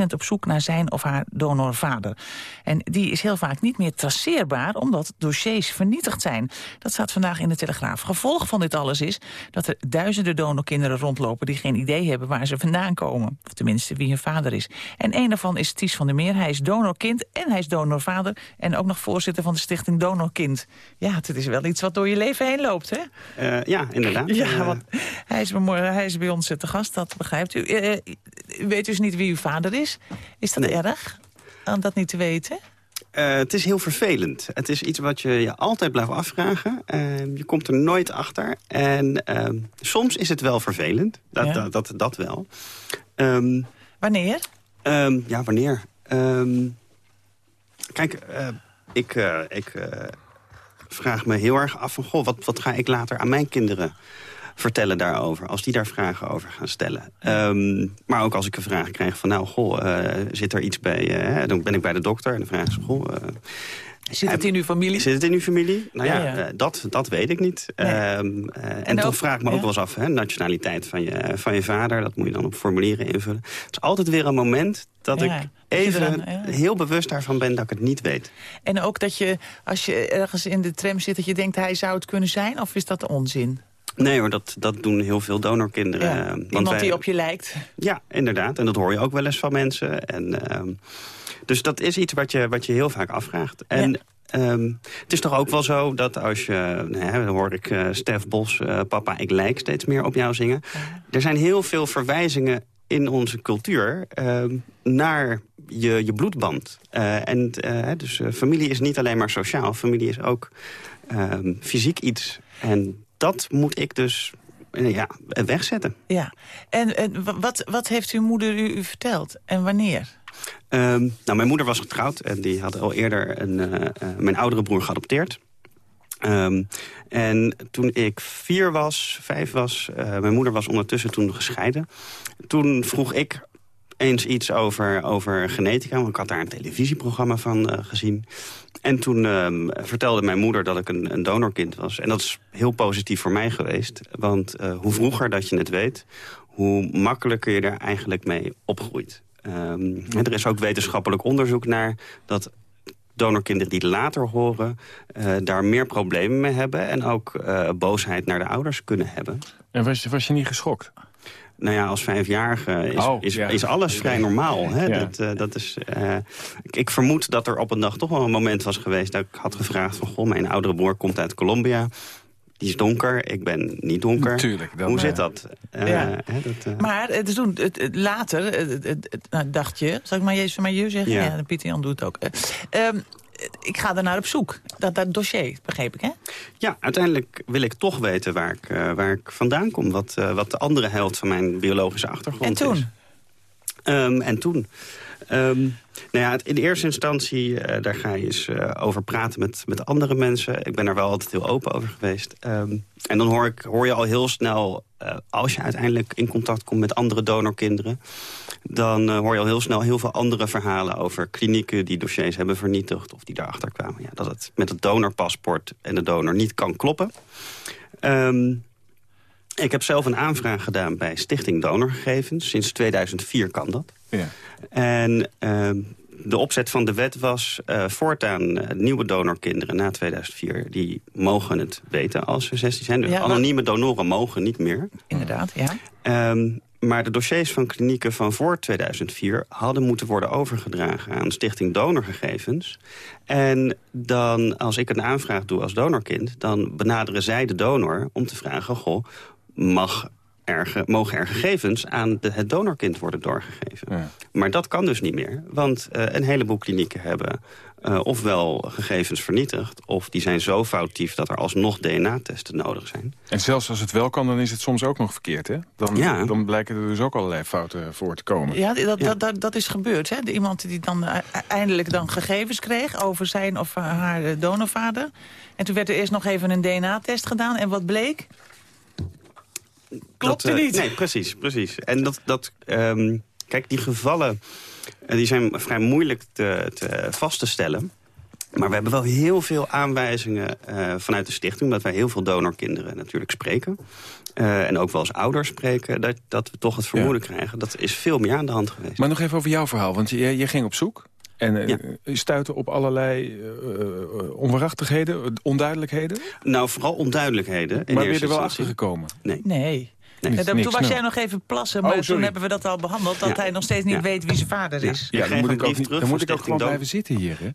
60% op zoek naar zijn of haar donorvader. En die is heel vaak niet meer traceerbaar omdat dossiers vernietigd zijn. Dat staat vandaag in de Telegraaf. Gevolg van dit alles is dat er duizenden donorkinderen rondlopen... die geen idee hebben waar ze vandaan komen. Of tenminste wie hun vader is. En een daarvan is Ties van der Meer. Hij is donorkind en hij is donorvader. En ook nog voorzitter van de stichting Donorkind. Ja, het is wel iets wat door je leven heen loopt, hè? Eh, ja, inderdaad. Ja, Eh, want hij is, bij- hij is bij ons te gast, dat begrijpt u. Eh, u weet dus niet wie uw vader is. Is dat Nee. erg, om dat niet te weten? eh, het is heel vervelend. Het is iets wat je je altijd blijft afvragen. Eh, je komt er nooit achter. En ehm, soms is het wel vervelend. Dat, Ja. dat, dat, dat wel. Ehm, Wanneer? ehm, ja, wanneer? Ehm, kijk, eh, ik, eh, ik vraag me heel erg af van... Goh, wat, wat ga ik later aan mijn kinderen vertellen daarover. Als die daar vragen over gaan stellen. Ehm, maar ook als ik een vraag krijg van... nou, goh, eh, zit er iets bij... hè, dan ben ik bij de dokter en dan vragen ze... Goh, eh, Zit het in uw familie? Zit het in uw familie? Nou ja, Ja, ja. dat, dat weet ik niet. Nee. Ehm, eh, en En toch vraag ik me ook wel eens af, hè, nationaliteit van je, van je vader. Dat moet je dan op formulieren invullen. Het is altijd weer een moment dat ik even heel bewust daarvan ben dat ik het niet weet. En ook dat je, als je ergens in de tram zit... dat je denkt, hij zou het kunnen zijn? Of is dat onzin? Nee hoor, dat, dat doen heel veel donorkinderen. Ja. Want Iemand wij- die op je lijkt? Ja, inderdaad. En dat hoor je ook wel eens van mensen. En, ehm, dus dat is iets wat je, wat je heel vaak afvraagt. En Ja. ehm, het is toch ook wel zo dat als je... Nou, dan hoor ik eh, Stef Bos, eh, papa, ik lijk steeds meer op jou zingen. Er zijn heel veel verwijzingen in onze cultuur ehm, naar je, je bloedband. Eh, en dus familie is niet alleen maar sociaal. Familie is ook fysiek iets. En dat moet ik dus eh, ja, wegzetten. Ja. En, en wa- wat, wat heeft uw moeder u, u verteld? En wanneer? Ehm, nou, mijn moeder was getrouwd en die had al eerder een, eh, eh, mijn oudere broer geadopteerd. Ehm, en toen ik vier was, vijf was, mijn moeder was ondertussen toen gescheiden. Toen vroeg ik eens iets over, over genetica, want ik had daar een televisieprogramma van eh, gezien. En toen ehm, vertelde mijn moeder dat ik een, een donorkind was. En dat is heel positief voor mij geweest. Want eh, hoe vroeger dat je het weet, hoe makkelijker je er eigenlijk mee opgroeit. Ehm, er is ook wetenschappelijk onderzoek naar dat donorkinderen die later horen... eh, daar meer problemen mee hebben... en ook boosheid naar de ouders kunnen hebben. En was, was je niet geschokt? Nou ja, als vijfjarige is, Oh, is, ja. is alles vrij normaal. Hè? Ja. Dat, eh, dat is, eh, ik, ik vermoed dat er op een dag toch wel een moment was geweest... dat ik had gevraagd van... Goh, mijn oudere broer komt uit Colombia. Die is donker, ik ben niet donker. Natuurlijk, dan, Hoe eh, zit dat? Eh, Ja. hè, dat eh, Maar eh, dus toen, het, het- later eh, het, het, het- nou, dacht je... Zal ik maar Jezus maar je zeggen? Ja. Ja, Pieter Jan doet het ook. Eh, ehm, ik ga er naar op zoek. Dat, dat dossier, begreep ik, hè? Ja, uiteindelijk wil ik toch weten waar ik, eh, waar ik vandaan kom. Wat, eh, wat de andere helft van mijn biologische achtergrond En toen? is. Ehm, en toen? Ehm, nou ja, in eerste instantie, eh, daar ga je eens eh, over praten met, met andere mensen. Ik ben daar wel altijd heel open over geweest. Ehm, en dan hoor, ik, hoor je al heel snel, eh, als je uiteindelijk in contact komt met andere donorkinderen... dan hoor je al heel snel heel veel andere verhalen over klinieken die dossiers hebben vernietigd... of die daarachter kwamen. Ja, dat het met het donorpaspoort en de donor niet kan kloppen. Ehm, ik heb zelf een aanvraag gedaan bij Stichting Donorgegevens. Sinds 2004 kan dat. Ja. En ehm, de opzet van de wet was eh, voortaan eh, nieuwe donorkinderen na 2004... die mogen het weten als ze 16 zijn. Dus Ja, maar- anonieme donoren mogen niet meer. Inderdaad, ja. Ehm, maar de dossiers van klinieken van voor 2004 hadden moeten worden overgedragen aan Stichting Donorgegevens. En dan, als ik een aanvraag doe als donorkind, dan benaderen zij de donor om te vragen, goh, mag er, ge- mogen er gegevens aan de, het donorkind worden doorgegeven? Ja. Maar dat kan dus niet meer, want eh, een heleboel klinieken hebben eh, ofwel gegevens vernietigd... of die zijn zo foutief dat er alsnog DNA-testen nodig zijn. En zelfs als het wel kan, dan is het soms ook nog verkeerd, hè? Dan, Ja. dan blijken er dus ook allerlei fouten voor te komen. Ja, dat, Dat, dat, dat is gebeurd. Hè? De- Iemand die dan eh, eindelijk dan gegevens kreeg over zijn of haar donorvader. En toen werd er eerst nog even een DNA-test gedaan. En wat bleek? Klopte Dat, eh, niet. Nee, precies, precies. En dat, dat ehm, kijk, die gevallen eh, die zijn vrij moeilijk te, te vast te stellen. Maar we hebben wel heel veel aanwijzingen eh, vanuit de stichting... omdat wij heel veel donorkinderen natuurlijk spreken. en ook wel als ouders spreken... Dat, dat we toch het vermoeden krijgen. Dat is veel meer aan de hand geweest. Maar nog even over jouw verhaal, want je, je ging op zoek... en eh, Ja. je stuitte op allerlei eh, eh, onwaarachtigheden, onduidelijkheden. Nou, vooral onduidelijkheden. In maar ben je er wel achter gekomen? Nee. Nee. Ja, niks toen was jij nog even plassen, Oh, maar toen hebben we dat al behandeld. Dat Ja. hij nog steeds niet Ja. weet wie zijn vader is. Ja, Ja, kreeg dan moet ik ook, terug dan moet ik ook gewoon Stichting blijven zitten hier, hè?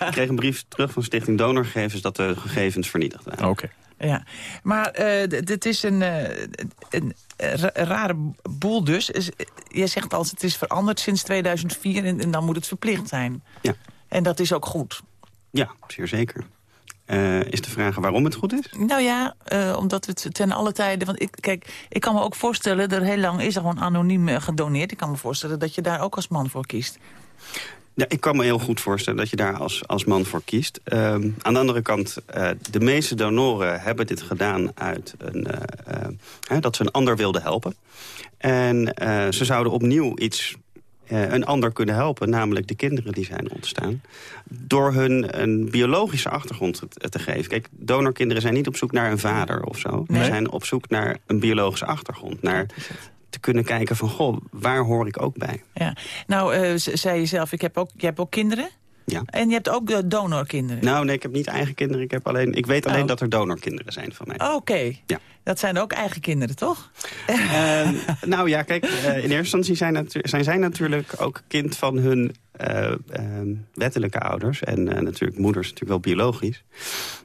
Ik kreeg een brief terug van Stichting Donorgegevens... dat de gegevens vernietigd waren. Oké. Ja, maar eh, d- dit is een, eh, een ra- rare boel dus. Je zegt als het is veranderd sinds 2004 en, en dan moet het verplicht zijn. Ja. En dat is ook goed. Ja, zeer zeker. Eh, is de vraag waarom het goed is? Nou ja, eh, omdat het ten alle tijden... Want ik, kijk, ik kan me ook voorstellen, dat heel lang is er gewoon anoniem eh, gedoneerd. Ik kan me voorstellen dat je daar ook als man voor kiest. Ja, ik kan me heel goed voorstellen dat je daar als, als man voor kiest. Ehm, aan de andere kant, eh, de meeste donoren hebben dit gedaan uit een, eh, eh, hè, dat ze een ander wilden helpen. En ze zouden opnieuw iets, een ander kunnen helpen, namelijk de kinderen die zijn ontstaan. Door hun een biologische achtergrond te, te geven. Kijk, donorkinderen zijn niet op zoek naar een vader of zo. Ze Nee. zijn op zoek naar een biologische achtergrond. Naar te kunnen kijken van, goh, waar hoor ik ook bij? Ja. Nou, eh, zei je zelf, ik heb ook, je hebt ook kinderen. Ja. En je hebt ook eh, donorkinderen. Nou, nee, ik heb niet eigen kinderen. Ik, heb alleen, ik weet alleen Oh. dat er donorkinderen zijn van mij. Oké. Ja. Dat zijn ook eigen kinderen, toch? Ehm, nou ja, kijk, eh, in eerste instantie zijn, zijn zij natuurlijk ook kind van hun eh, ehm, wettelijke ouders. En natuurlijk moeders natuurlijk wel biologisch.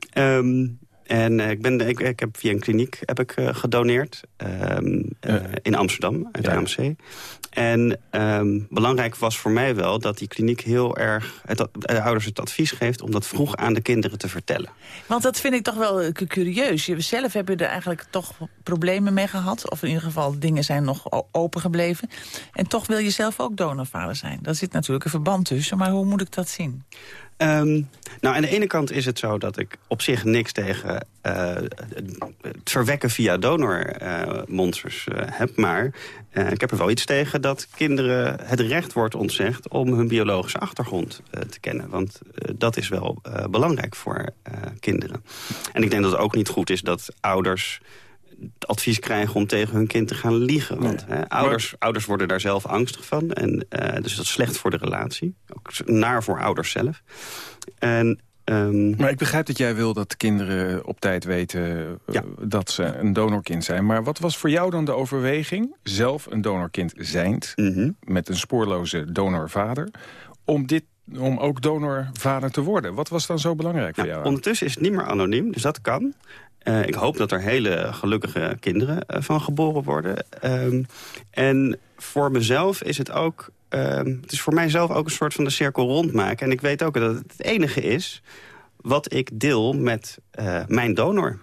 Ehm, en eh, ik, ben, ik, ik heb via een kliniek heb ik, eh, gedoneerd ehm, eh, in Amsterdam, uit Ja. AMC. En ehm, belangrijk was voor mij wel dat die kliniek heel erg het, de ouders het advies geeft... om dat vroeg aan de kinderen te vertellen. Want dat vind ik toch wel cu- curieus. Je- Zelf heb je er eigenlijk toch problemen mee gehad. Of in ieder geval dingen zijn nog open gebleven. En toch wil je zelf ook donorvader zijn. Daar zit natuurlijk een verband tussen. Maar hoe moet ik dat zien? Ehm, nou, aan de ene kant is het zo dat ik op zich niks tegen eh, het verwekken via donormonsters eh heb. Maar eh, ik heb er wel iets tegen dat kinderen het recht wordt ontzegd om hun biologische achtergrond te kennen. Want dat is wel belangrijk voor kinderen. En ik denk dat het ook niet goed is dat ouders het advies krijgen om tegen hun kind te gaan liegen. Want hè, ouders, ouders worden daar zelf angstig van. En, eh, dus dat is slecht voor de relatie. Ook naar voor ouders zelf. En ehm, Maar ik begrijp dat jij wil dat kinderen op tijd weten eh, dat ze een donorkind zijn. Maar wat was voor jou dan de overweging, zelf een donorkind zijnd... Mhm. met een spoorloze donorvader, om, dit, om ook donorvader te worden? Wat was dan zo belangrijk voor jou? ondertussen is het niet meer anoniem, dus dat kan. Eh, ik hoop dat er hele gelukkige kinderen eh, van geboren worden. Ehm, en voor mezelf is het ook... ehm, het is voor mijzelf ook een soort van de cirkel rondmaken. En ik weet ook dat het het enige is wat ik deel met eh, mijn donor.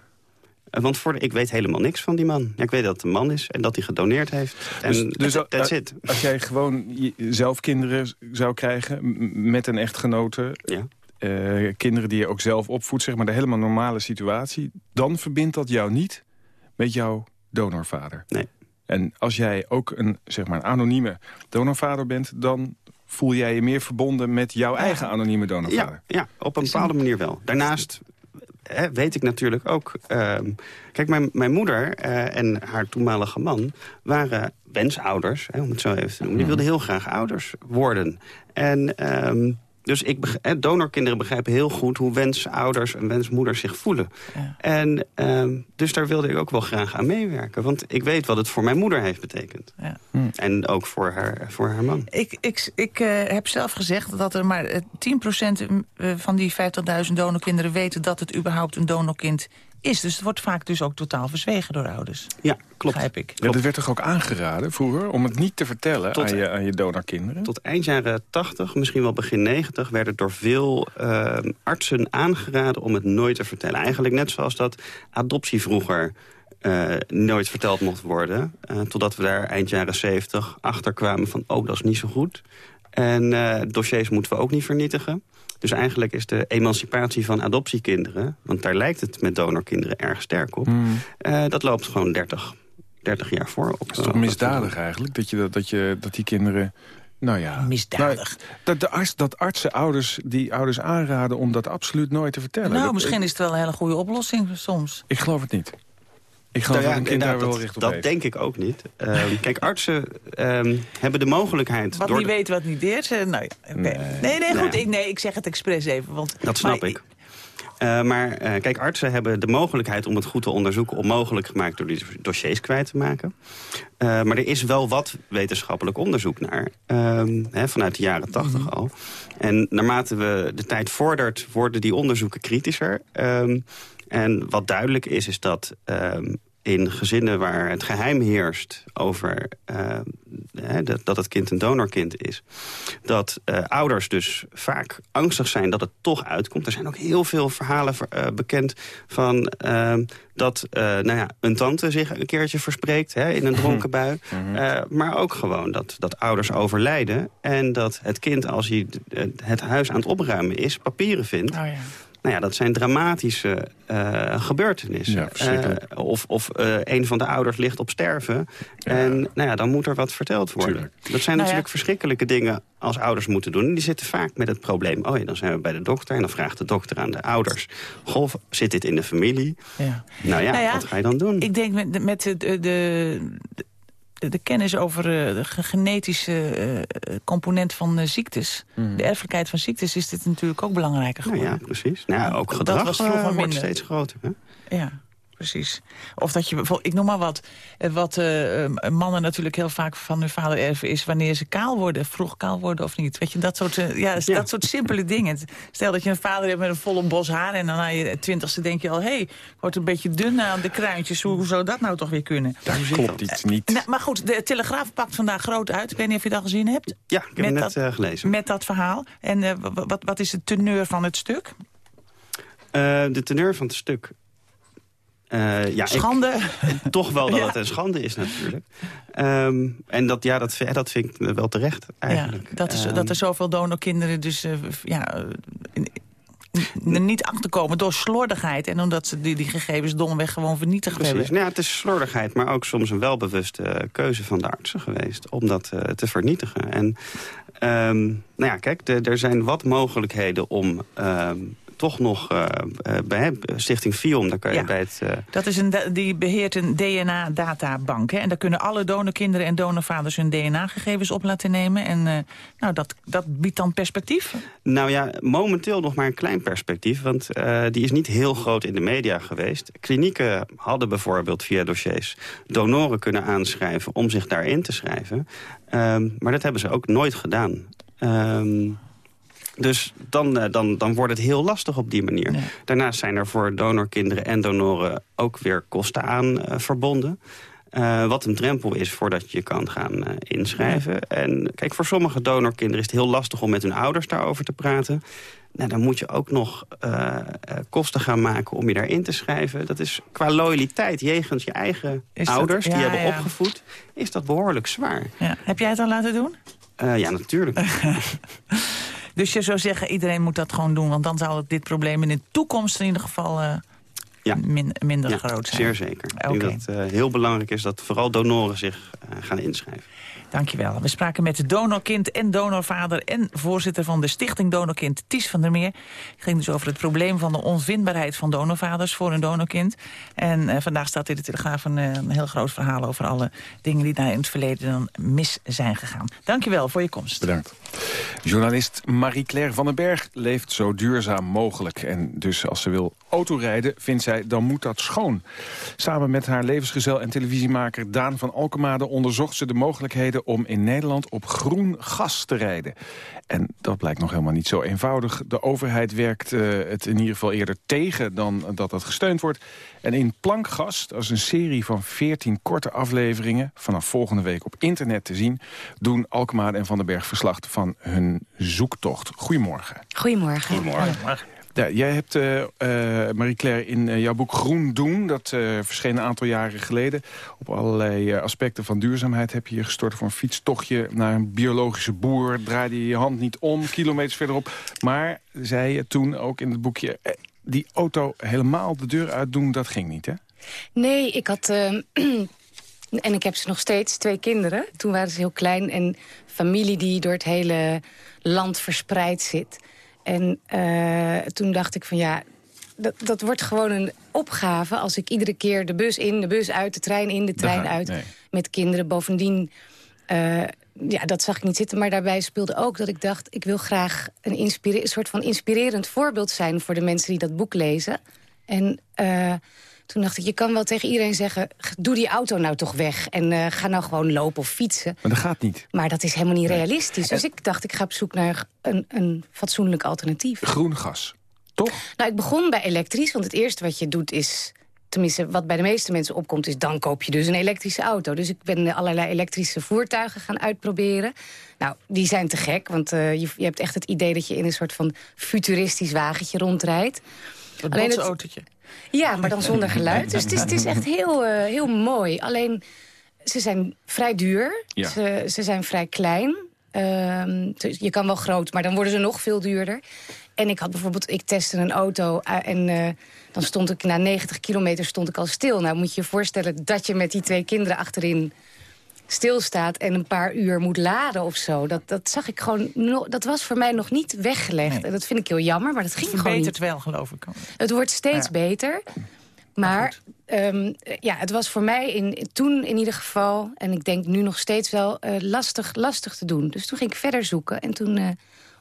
Want voor de, ik weet helemaal niks van die man. Ik weet dat het een man is en dat hij gedoneerd heeft. En Dus, dus that- that's it. als jij gewoon zelf kinderen zou krijgen met een echtgenote... Ja. Eh, kinderen die je ook zelf opvoedt, zeg maar de helemaal normale situatie... dan verbindt dat jou niet met jouw donorvader. Nee. En als jij ook een, zeg maar, een anonieme donorvader bent... dan voel jij je meer verbonden met jouw eigen anonieme donorvader. Ja, ja, op een bepaalde manier wel. Daarnaast hè, weet ik natuurlijk ook... ehm, kijk, mijn, mijn moeder eh, en haar toenmalige man waren wensouders, hè, om het zo even te noemen. Die wilden heel graag ouders worden. En... ehm, dus ik, donorkinderen begrijpen heel goed hoe wensouders en wensmoeders zich voelen. En ehm, dus daar wilde ik ook wel graag aan meewerken. Want ik weet wat het voor mijn moeder heeft betekend. Ja. En ook voor haar, voor haar man. Ik, ik, ik eh, heb zelf gezegd dat er maar eh, 10% eh, van die 50.000 donorkinderen weten dat het überhaupt een donorkind is. Dus het wordt vaak dus ook totaal verzwegen door ouders. Ja, klopt. Begrijp ik. Ja, dat werd toch ook aangeraden vroeger om het niet te vertellen Tot- aan, je, aan je donorkinderen? Tot eind jaren 80, misschien wel begin 90... werd het door veel eh, artsen aangeraden om het nooit te vertellen. Eigenlijk net zoals dat adoptie vroeger eh, nooit verteld mocht worden. eh, totdat we daar eind jaren 70 achter kwamen van... oh, dat is niet zo goed. En eh, dossiers moeten we ook niet vernietigen. Dus eigenlijk is de emancipatie van adoptiekinderen... want daar lijkt het met donorkinderen erg sterk op... eh, dat loopt gewoon 30, 30 jaar voor. Op, Dat is toch misdadig eigenlijk? Dat, je, dat, dat, je, dat die kinderen... Nou ja, Misdadig. Nou, dat, de arts, dat artsen ouders, die ouders aanraden om dat absoluut nooit te vertellen. Nou, Dat- misschien is het wel een hele goede oplossing soms. Ik geloof het niet. Ik geloof Nou dat een kind daar inderdaad, wel op dat heeft. denk ik ook niet. Ehm, kijk, artsen ehm, hebben de mogelijkheid... Wat door niet de- weet, wat niet deert. eh, Nou, ja, oké. nee, nee, goed. Nee. Ik, nee, ik zeg het expres even. Want, Dat snap maar ik. Eh, maar eh, kijk, artsen hebben de mogelijkheid om het goed te onderzoeken... onmogelijk gemaakt door die dossiers kwijt te maken. Eh, maar er is wel wat wetenschappelijk onderzoek naar. ehm, hè, vanuit de jaren tachtig al. En naarmate we de tijd vordert, worden die onderzoeken kritischer. Ehm, en wat duidelijk is, is dat... ehm, in gezinnen waar het geheim heerst over eh, hè, dat, dat het kind een donorkind is... dat eh, ouders dus vaak angstig zijn dat het toch uitkomt. Er zijn ook heel veel verhalen ver- eh, bekend van... eh, dat eh, nou ja, een tante zich een keertje verspreekt hè, in een dronken bui. Eh, maar ook gewoon dat, dat ouders overlijden... en dat het kind, als hij het huis aan het opruimen is... papieren vindt... Oh, ja. Nou ja, dat zijn dramatische eh, gebeurtenissen. Ja. Eh, of of eh, een van de ouders ligt op sterven. En nou ja, dan moet er wat verteld worden. Tuurlijk. Dat zijn Nou ja. natuurlijk verschrikkelijke dingen als ouders moeten doen. En die zitten vaak met het probleem. Oh ja, dan zijn we bij de dokter en dan vraagt de dokter aan de ouders. Goh, zit dit in de familie? Ja. Nou ja, Nou ja, wat ga je dan doen? Ik denk met, de- met de, de, de, de kennis over eh, de ge- genetische eh, component van eh, ziektes... de erfelijkheid van ziektes, is dit natuurlijk ook belangrijker nou geworden. ja, precies. Nou ook Dat gedrag was vroeger eh, wordt minder. steeds groter. Hè? Ja, precies. Of dat je bijvoorbeeld, ik noem maar wat, eh, wat eh, eh, mannen natuurlijk heel vaak van hun vader erven is wanneer ze kaal worden, vroeg kaal worden of niet. Weet je, dat soort, ja, dat soort simpele dingen. Stel dat je een vader hebt met een volle bos haar en dan na je twintigste denk je al, hé, hey, ik word een beetje dun aan de kruintjes. Hoe, hoe zou dat nou toch weer kunnen? Daar klopt iets niet. Nou, maar goed, de Telegraaf pakt vandaag groot uit. Ik weet niet of je dat gezien hebt. Ja, ik heb Met het net dat- gelezen. Met dat verhaal. En wa- wat, wat is de teneur van het stuk? Eh, de teneur van het stuk. Eh, ja, ik- Schande. toch wel dat Ja. het een schande is natuurlijk. Ehm, en dat, ja, dat, vind- dat vind ik wel terecht eigenlijk. Ja, dat, is, Ehm, dat er zoveel donorkinderen dus eh, ja, eh, er niet achterkomen door slordigheid. En omdat ze die, die gegevens domweg gewoon vernietigd Precies. hebben. Nou ja, het is slordigheid, maar ook soms een welbewuste keuze van de artsen geweest... om dat te vernietigen. En ehm, nou ja, kijk, de- er zijn wat mogelijkheden om toch nog uh, bij Stichting FIOM, daar kan je bij het... Dat is een, die beheert een DNA-databank. En daar kunnen alle donorkinderen en donorvaders hun DNA-gegevens op laten nemen. En nou, dat, dat biedt dan perspectief? Nou ja, momenteel nog maar een klein perspectief. Want die is niet heel groot in de media geweest. Klinieken hadden bijvoorbeeld via dossiers donoren kunnen aanschrijven... om zich daarin te schrijven. Ehm, maar dat hebben ze ook nooit gedaan. Um, dus dan, eh, dan, dan wordt het heel lastig op die manier. Daarnaast zijn er voor donorkinderen en donoren ook weer kosten aan uh, verbonden. Uh, wat een drempel is voordat je je kan gaan uh, inschrijven. En kijk, voor sommige donorkinderen is het heel lastig om met hun ouders daarover te praten. Nou, dan moet je ook nog uh, kosten gaan maken om je daarin te schrijven. Dat is qua loyaliteit jegens je eigen ouders, die hebben opgevoed... is dat behoorlijk zwaar. Heb jij het al laten doen? ja, natuurlijk. Dus je zou zeggen, iedereen moet dat gewoon doen... want dan zal dit probleem in de toekomst in ieder geval uh, ja. minder groot zijn. zeer zeker. Ik denk dat het uh, heel belangrijk is dat vooral donoren zich uh, gaan inschrijven. Dankjewel. We spraken met donorkind en donorvader... en voorzitter van de stichting Donorkind, Ties van der Meer. Het ging dus over het probleem van de onvindbaarheid van donorvaders voor een donorkind. En uh, vandaag staat in de Telegraaf een, een, heel groot verhaal... over alle dingen die daar in het verleden dan mis zijn gegaan. Dankjewel voor je komst. Bedankt. Journalist Marie-Claire van den Berg leeft zo duurzaam mogelijk. En dus als ze wil autorijden, vindt zij, dan moet dat schoon. Samen met haar levensgezel en televisiemaker Daan van Alkemade... onderzocht ze de mogelijkheden om in Nederland op groen gas te rijden. En dat blijkt nog helemaal niet zo eenvoudig. De overheid werkt uh, het in ieder geval eerder tegen dan dat dat gesteund wordt. En in Plankgas, dat is een serie van 14 korte afleveringen... vanaf volgende week op internet te zien... doen Alkmaar en Van den Berg verslag van hun zoektocht. Goedemorgen. Goedemorgen. Goedemorgen. Ja, jij hebt, uh, uh, Marie-Claire, in uh, jouw boek Groen Doen... dat verscheen een aantal jaren geleden... op allerlei aspecten van duurzaamheid heb je je gestort... voor een fietstochtje naar een biologische boer. Draaide je je hand niet om, kilometers verderop. Maar, zei je toen ook in het boekje... die auto helemaal de deur uit doen, dat ging niet, hè? Nee, ik had... Ehm, en ik heb ze nog steeds, twee kinderen. Toen waren ze heel klein en familie die door het hele land verspreid zit... En uh, toen dacht ik van ja, dat, dat wordt gewoon een opgave... als ik iedere keer de bus in, de bus uit, de trein in, de trein uit... met kinderen. Bovendien, uh, ja, dat zag ik niet zitten. Maar daarbij speelde ook dat ik dacht... ik wil graag een, een soort van inspirerend voorbeeld zijn... voor de mensen die dat boek lezen. En... Uh, toen dacht ik, je kan wel tegen iedereen zeggen... doe die auto nou toch weg en uh, ga nou gewoon lopen of fietsen. Maar dat gaat niet. Maar dat is helemaal niet realistisch. Dus ik dacht, ik ga op zoek naar een, een fatsoenlijk alternatief. Groen gas, toch? Nou, ik begon bij elektrisch, want het eerste wat je doet is... tenminste, wat bij de meeste mensen opkomt, is dan koop je dus een elektrische auto. Dus ik ben allerlei elektrische voertuigen gaan uitproberen. Nou, die zijn te gek, want uh, je, je hebt echt het idee... dat je in een soort van futuristisch wagentje rondrijdt. Een Alleen het autootje. Ja, maar dan zonder geluid. Dus het is, het is echt heel, uh, heel mooi. Alleen, ze zijn vrij duur. Ja. Ze, ze zijn vrij klein. Uh, je kan wel groot, maar dan worden ze nog veel duurder. En ik had bijvoorbeeld, ik testte een auto uh, en uh, dan stond ik na 90 kilometer stond ik al stil. Nou moet je je voorstellen dat je met die twee kinderen achterin stilstaat en een paar uur moet laden of zo. Dat, dat zag ik gewoon, dat was voor mij nog niet weggelegd. En dat vind ik heel jammer, maar dat ging het gewoon niet. Het wel, geloof ik. Het wordt steeds beter. Maar um, ja, het was voor mij in, toen in ieder geval... en ik denk nu nog steeds wel uh, lastig, lastig te doen. Dus toen ging ik verder zoeken. En toen uh,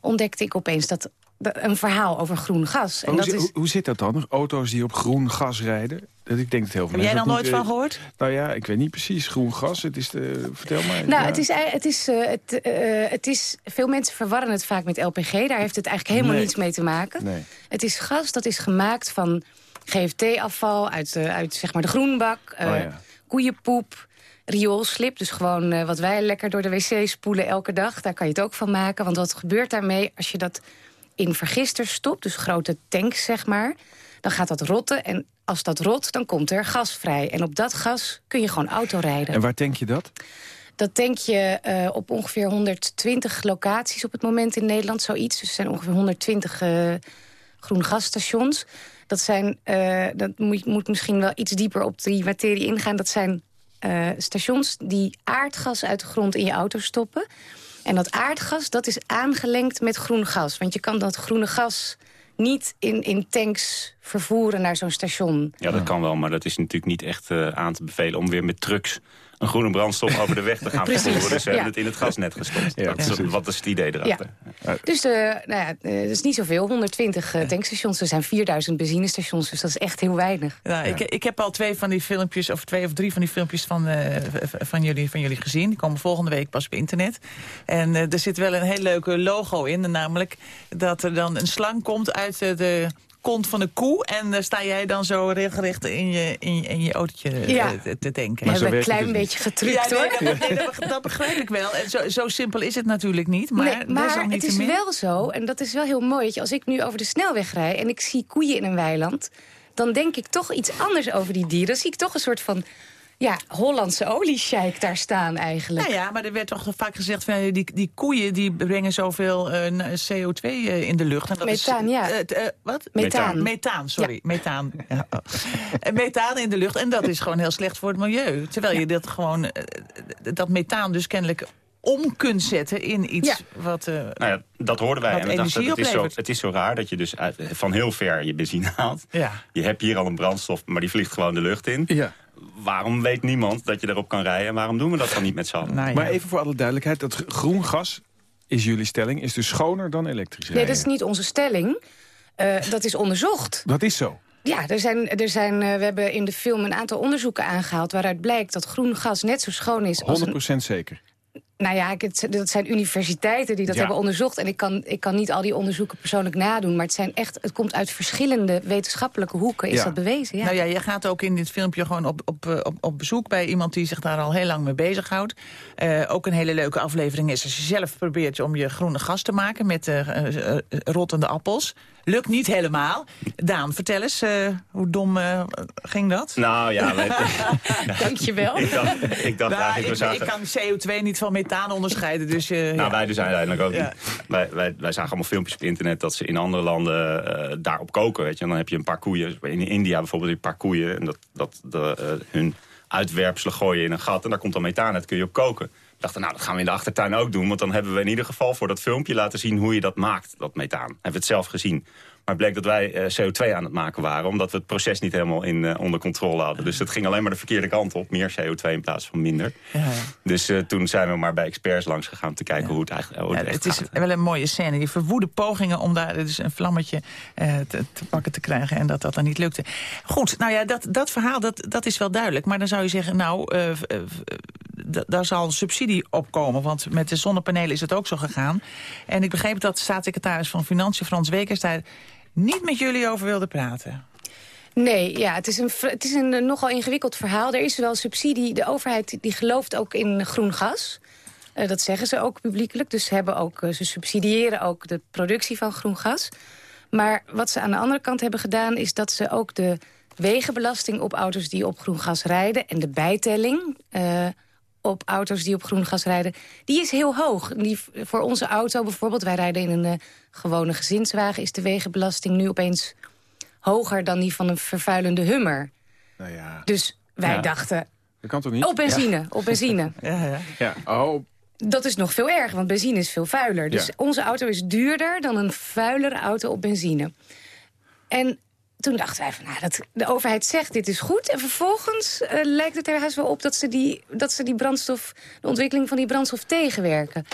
ontdekte ik opeens dat een verhaal over groen gas. En hoe, dat zit, is... hoe zit dat dan? Auto's die op groen gas rijden? Dat ik denk het heel veel Heb jij daar nooit van gehoord? Nou ja, ik weet niet precies. Groen gas, het is de, vertel maar. Nou, het, is, het, is, uh, het, uh, het is... Veel mensen verwarren het vaak met LPG. Daar heeft het eigenlijk helemaal nee. niets mee te maken. Nee. Het is gas dat is gemaakt van GFT-afval uit, uh, uit zeg maar de groenbak, oh, ja. koeienpoep, rioolslip. Dus gewoon uh, wat wij lekker door de wc spoelen elke dag. Daar kan je het ook van maken. Want wat gebeurt daarmee als je dat in vergisters stopt... dus grote tanks, zeg maar, dan gaat dat rotten. En als dat rot, dan komt er gas vrij. En op dat gas kun je gewoon auto rijden. En waar tank je dat? Dat tank je uh, op ongeveer 120 locaties op het moment in Nederland, zoiets. Dus er zijn ongeveer 120 uh, groen gasstations. Dat zijn, uh, dat moet, moet misschien wel iets dieper op die materie ingaan. Dat zijn uh, stations die aardgas uit de grond in je auto stoppen. En dat aardgas, dat is aangelengd met groen gas. Want je kan dat groene gas niet in, in tanks vervoeren naar zo'n station. Ja, dat kan wel, maar dat is natuurlijk niet echt uh, aan te bevelen... om weer met trucks een groene brandstof over de weg te gaan vervoeren. Dus ze hebben het in het gasnet gestopt. Ja, dat is, wat is het idee erachter? Ja. Dus uh, nou ja, uh, dat is niet zoveel, 120 uh, tankstations. Er zijn 4000 benzinestations, dus dat is echt heel weinig. Ja, ik, ik heb al twee van die filmpjes, of twee of drie van die filmpjes van, van, jullie, van jullie gezien. Die komen volgende week pas op internet. En er zit wel een heel leuke logo in, namelijk dat er dan een slang komt uit de kont van een koe. En daar sta jij dan zo regelrecht in je, in je, in je autootje ja. te, te denken. Maar we hebben een klein dus beetje getrukt, ja, nee, hoor. Nee, dat, dat, begrijp ik wel. En zo, zo simpel is het natuurlijk niet. Maar, nee, maar het is wel zo, en dat is wel heel mooi... Dat als ik nu over de snelweg rij en ik zie koeien in een weiland... dan denk ik toch iets anders over die dieren. Dan zie ik toch een soort van ja, Hollandse oliesjeik daar staan eigenlijk. Nou ja, maar er werd toch vaak gezegd... van die, die koeien die brengen zoveel uh, CO2 uh, in de lucht. En dat Methaan, is, ja. Uh, wat? Methaan. Methaan, sorry. Ja. Methaan. Ja. methaan in de lucht. En dat is gewoon heel slecht voor het milieu. Terwijl je dat gewoon... dat methaan dus kennelijk om kunt zetten in iets ja. wat uh, nou ja, Dat hoorden wij. en we dachten, het, is zo, het is zo raar dat je dus uit, van heel ver je benzine haalt. Ja. Je hebt hier al een brandstof, maar die vliegt gewoon de lucht in. Ja waarom weet niemand dat je erop kan rijden... en waarom doen we dat dan niet met z'n allen? Nou ja. Maar even voor alle duidelijkheid, dat groen gas is jullie stelling... is dus schoner dan elektrisch rijden? Nee, dat is niet onze stelling. Uh, dat is onderzocht. Dat is zo? Ja, er zijn, er zijn, uh, we hebben in de film een aantal onderzoeken aangehaald... waaruit blijkt dat groen gas net zo schoon is 100% als een... zeker? Nou ja, het, dat zijn universiteiten die dat Ja. hebben onderzocht. En ik kan, ik kan niet al die onderzoeken persoonlijk nadoen. Maar het, zijn echt, het komt uit verschillende wetenschappelijke hoeken. Is Ja. dat bewezen? Ja. Nou ja, je gaat ook in dit filmpje gewoon op, op, eh, op, op bezoek bij iemand die zich daar al heel lang mee bezighoudt. Eh ook een hele leuke aflevering is als je zelf probeert om je groene gas te maken met eh, rottende appels. Lukt niet helemaal. Daan, vertel eens, eh, hoe dom eh, ging dat? Nou ja, wij, Dankjewel. ik dacht, ik dacht Nou, eigenlijk... ik, we zagen, ik kan CO2 niet van methaan onderscheiden, dus... eh, Nou, ja. wij dus uiteindelijk ook Ja. niet. Wij, wij, wij zagen allemaal filmpjes op internet dat ze in andere landen eh, daarop koken. Weet je? En dan heb je een paar koeien. In India bijvoorbeeld een paar koeien. En dat, dat de, eh, hun uitwerpselen gooien in een gat. En daar komt dan methaan uit. kun je op koken. Dachten, nou, dat gaan we in de achtertuin ook doen. Want dan hebben we in ieder geval voor dat filmpje laten zien hoe je dat maakt, dat methaan. Hebben we het zelf gezien. Maar het bleek dat wij eh, CO2 aan het maken waren... omdat we het proces niet helemaal in, eh, onder controle hadden. Dus het ging alleen maar de verkeerde kant op. Meer CO2 in plaats van minder. Ja. Dus eh, toen zijn we maar bij experts langs gegaan... te kijken hoe het eigenlijk hoe het echt het is gaat. wel een mooie scène. Die verwoede pogingen om daar dus een vlammetje te, te pakken te krijgen... en dat dat dan niet lukte. Goed, nou ja, dat, dat verhaal dat, dat is wel duidelijk. Maar dan zou je zeggen, nou, daar zal subsidie op komen. Want met de zonnepanelen is het ook zo gegaan. En ik begreep dat staatssecretaris van Financiën Frans Wekers... daar niet met jullie over wilde praten. Nee, ja, het is, een, het is een eh, nogal ingewikkeld verhaal. Er is wel subsidie. De overheid die gelooft ook in groen gas. Eh, dat zeggen ze ook publiekelijk. Dus ze, hebben ook, eh, ze subsidiëren ook de productie van groen gas. Maar wat ze aan de andere kant hebben gedaan... is dat ze ook de wegenbelasting op auto's die op groen gas rijden... en de bijtelling op auto's die op groen gas rijden... die is heel hoog. Die, voor onze auto bijvoorbeeld, wij rijden in een eh, gewone gezinswagen... is de wegenbelasting nu opeens hoger dan die van een vervuilende hummer. Nou ja, Dus wij Ja. dachten, dat kan toch niet? op benzine, op benzine. Ja, ja. Ja. Oh, Dat is nog veel erger, want benzine is veel vuiler. Dus Ja. onze auto is duurder dan een vuilere auto op benzine. En toen dachten wij van, nou, dat, de overheid zegt dit is goed. En vervolgens eh, lijkt het er haast wel op dat ze, die, dat ze die brandstof, de ontwikkeling van die brandstof tegenwerken.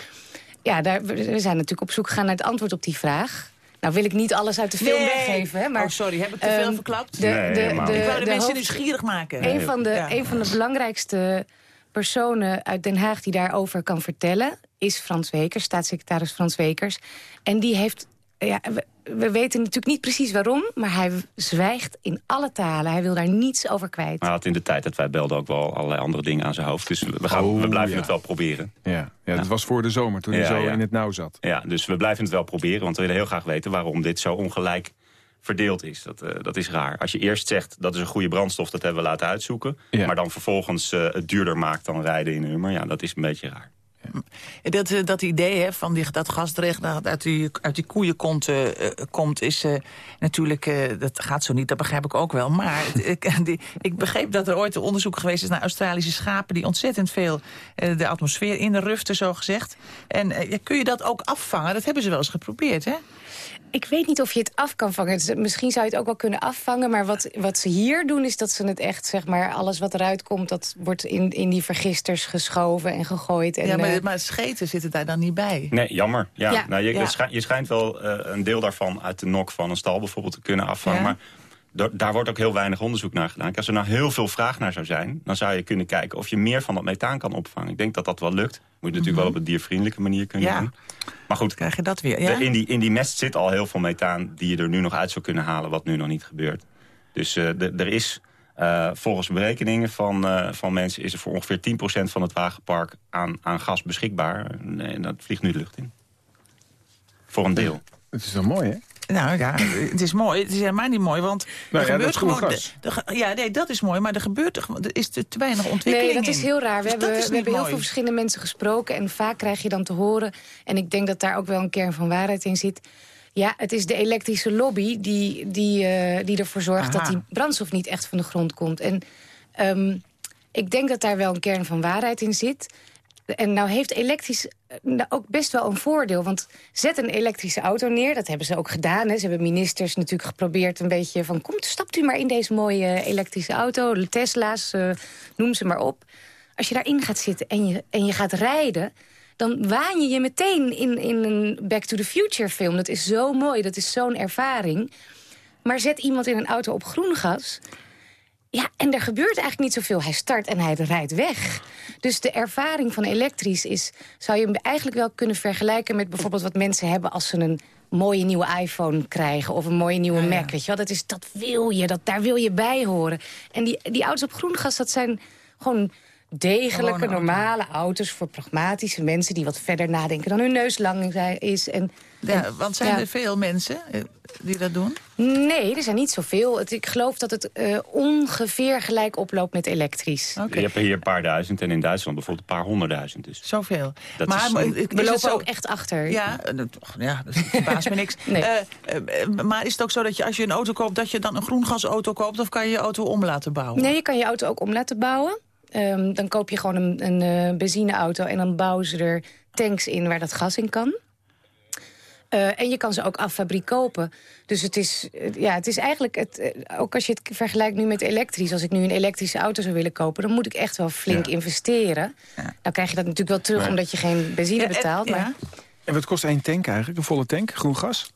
Ja, daar, we zijn natuurlijk op zoek gegaan naar het antwoord op die vraag. Nou wil ik niet alles uit de film Nee. weggeven. Hè, maar, oh, sorry, heb ik te veel ehm, verklapt? De, Nee, de, de, ik wou de, mensen hoofd- nieuwsgierig maken. een van, de, Ja. een van de belangrijkste personen uit Den Haag die daarover kan vertellen... is Frans Wekers, staatssecretaris Frans Wekers. En die heeft... Ja, we, we weten natuurlijk niet precies waarom... maar hij zwijgt in alle talen. Hij wil daar niets over kwijt. Maar hij had in de tijd dat wij belden ook wel allerlei andere dingen aan zijn hoofd. Dus we, gaan, Oh, we blijven ja. het wel proberen. ja. ja, dat was voor de zomer, toen hij zo ja. in het nauw zat. Ja, dus we blijven het wel proberen. Want we willen heel graag weten waarom dit zo ongelijk verdeeld is. Dat, eh, dat is raar. Als je eerst zegt dat is een goede brandstof, dat hebben we laten uitzoeken. Ja. Maar dan vervolgens eh, het duurder maakt dan rijden in een Hummer. Ja, dat is een beetje raar. Dat, eh, dat idee hè, van dat gasdrecht dat uit die, uit die koeienkont eh, eh, komt... is natuurlijk, dat gaat zo niet, dat begrijp ik ook wel. Maar ik, ik begreep dat er ooit een onderzoek geweest is... naar Australische schapen die ontzettend veel de atmosfeer in de ruften, zo gezegd. En kun je dat ook afvangen? Dat hebben ze wel eens geprobeerd, hè? Ik weet niet of je het af kan vangen. Misschien zou je het ook wel kunnen afvangen. Maar wat, wat ze hier doen is dat ze het echt, zeg maar... alles wat eruit komt, dat wordt in, in die vergisters geschoven en gegooid. En, ja, maar, eh, maar scheten zitten daar dan niet bij. Nee, jammer. Ja, Ja, nou, je, ja. je schijnt, je schijnt wel eh, een deel daarvan uit de nok van een stal bijvoorbeeld te kunnen afvangen. Ja. Maar daar wordt ook heel weinig onderzoek naar gedaan. Als er nou heel veel vraag naar zou zijn... dan zou je kunnen kijken of je meer van dat methaan kan opvangen. Ik denk dat dat wel lukt. Moet je natuurlijk wel op een diervriendelijke manier kunnen Ja. doen. Maar goed, Krijg je dat weer, ja? de- in, die, in die mest zit al heel veel methaan... die je er nu nog uit zou kunnen halen, wat nu nog niet gebeurt. Dus eh, er is... eh, volgens berekeningen van, eh, van mensen is er voor ongeveer 10% van het wagenpark aan, aan gas beschikbaar. En dat vliegt nu de lucht in. Voor een deel. Het is wel mooi, hè? Nou ja, het is mooi. Het is helemaal niet mooi, want Nou er ja, gebeurt dat is groen gewoon... de- de- ja, nee, dat is mooi, maar er gebeurt er, gewoon- er is te, te weinig ontwikkeling Nee, dat is heel raar. We Dus hebben, we hebben heel mooi. veel verschillende mensen gesproken... en vaak krijg je dan te horen... en ik denk dat daar ook wel een kern van waarheid in zit... ja, het is de elektrische lobby die, die, eh, die ervoor zorgt... Aha. dat die brandstof niet echt van de grond komt. En ehm, ik denk dat daar wel een kern van waarheid in zit... En nou heeft elektrisch eh, nou ook best wel een voordeel. Want zet een elektrische auto neer. Dat hebben ze ook gedaan. Hè. Ze hebben ministers natuurlijk geprobeerd een beetje van... kom, stapt u maar in deze mooie elektrische auto. De Tesla's, eh, noem ze maar op. Als je daarin gaat zitten en je, en je gaat rijden... dan waan je je meteen in, in een Back to the Future film. Dat is zo mooi, dat is zo'n ervaring. Maar zet iemand in een auto op groen gas... Ja, en er gebeurt eigenlijk niet zoveel. Hij start en hij rijdt weg. Dus de ervaring van elektrisch is... zou je hem eigenlijk wel kunnen vergelijken met bijvoorbeeld wat mensen hebben... als ze een mooie nieuwe iPhone krijgen of een mooie nieuwe Mac. Weet je wel? Dat, is, dat wil je, dat, daar wil je bij horen. En die, die auto's op groen gas, dat zijn gewoon degelijke, normale auto's... voor pragmatische mensen die wat verder nadenken dan hun neus lang is. En, Ja, want zijn ja. er veel mensen eh, die dat doen? Nee, er zijn niet zoveel. Het, ik geloof dat het eh, ongeveer gelijk oploopt met elektrisch. Oké. Je hebt er hier een paar duizend en in Duitsland bijvoorbeeld een paar honderdduizend. Dus. Zoveel. Dat maar is- We lopen zo- ook echt achter. Ja, eh, dat- ja, dat verbaast me niks. Nee. Maar is het ook zo dat je als je een auto koopt... dat je dan een groengasauto koopt of kan je je auto om laten bouwen? Nee, je kan je auto ook om laten bouwen. Ehm, dan koop je gewoon een, een eh, benzineauto en dan bouwen ze er tanks in waar dat gas in kan. Eh, en je kan ze ook af fabriek kopen. Dus het is, eh, ja, het is eigenlijk, het, eh, ook als je het vergelijkt nu met elektrisch... als ik nu een elektrische auto zou willen kopen... dan moet ik echt wel flink Ja. investeren. Dan krijg je dat natuurlijk wel terug Maar- omdat je geen benzine Ja, en- betaalt. ja. Maar En wat kost één tank eigenlijk? Een volle tank, groen gas?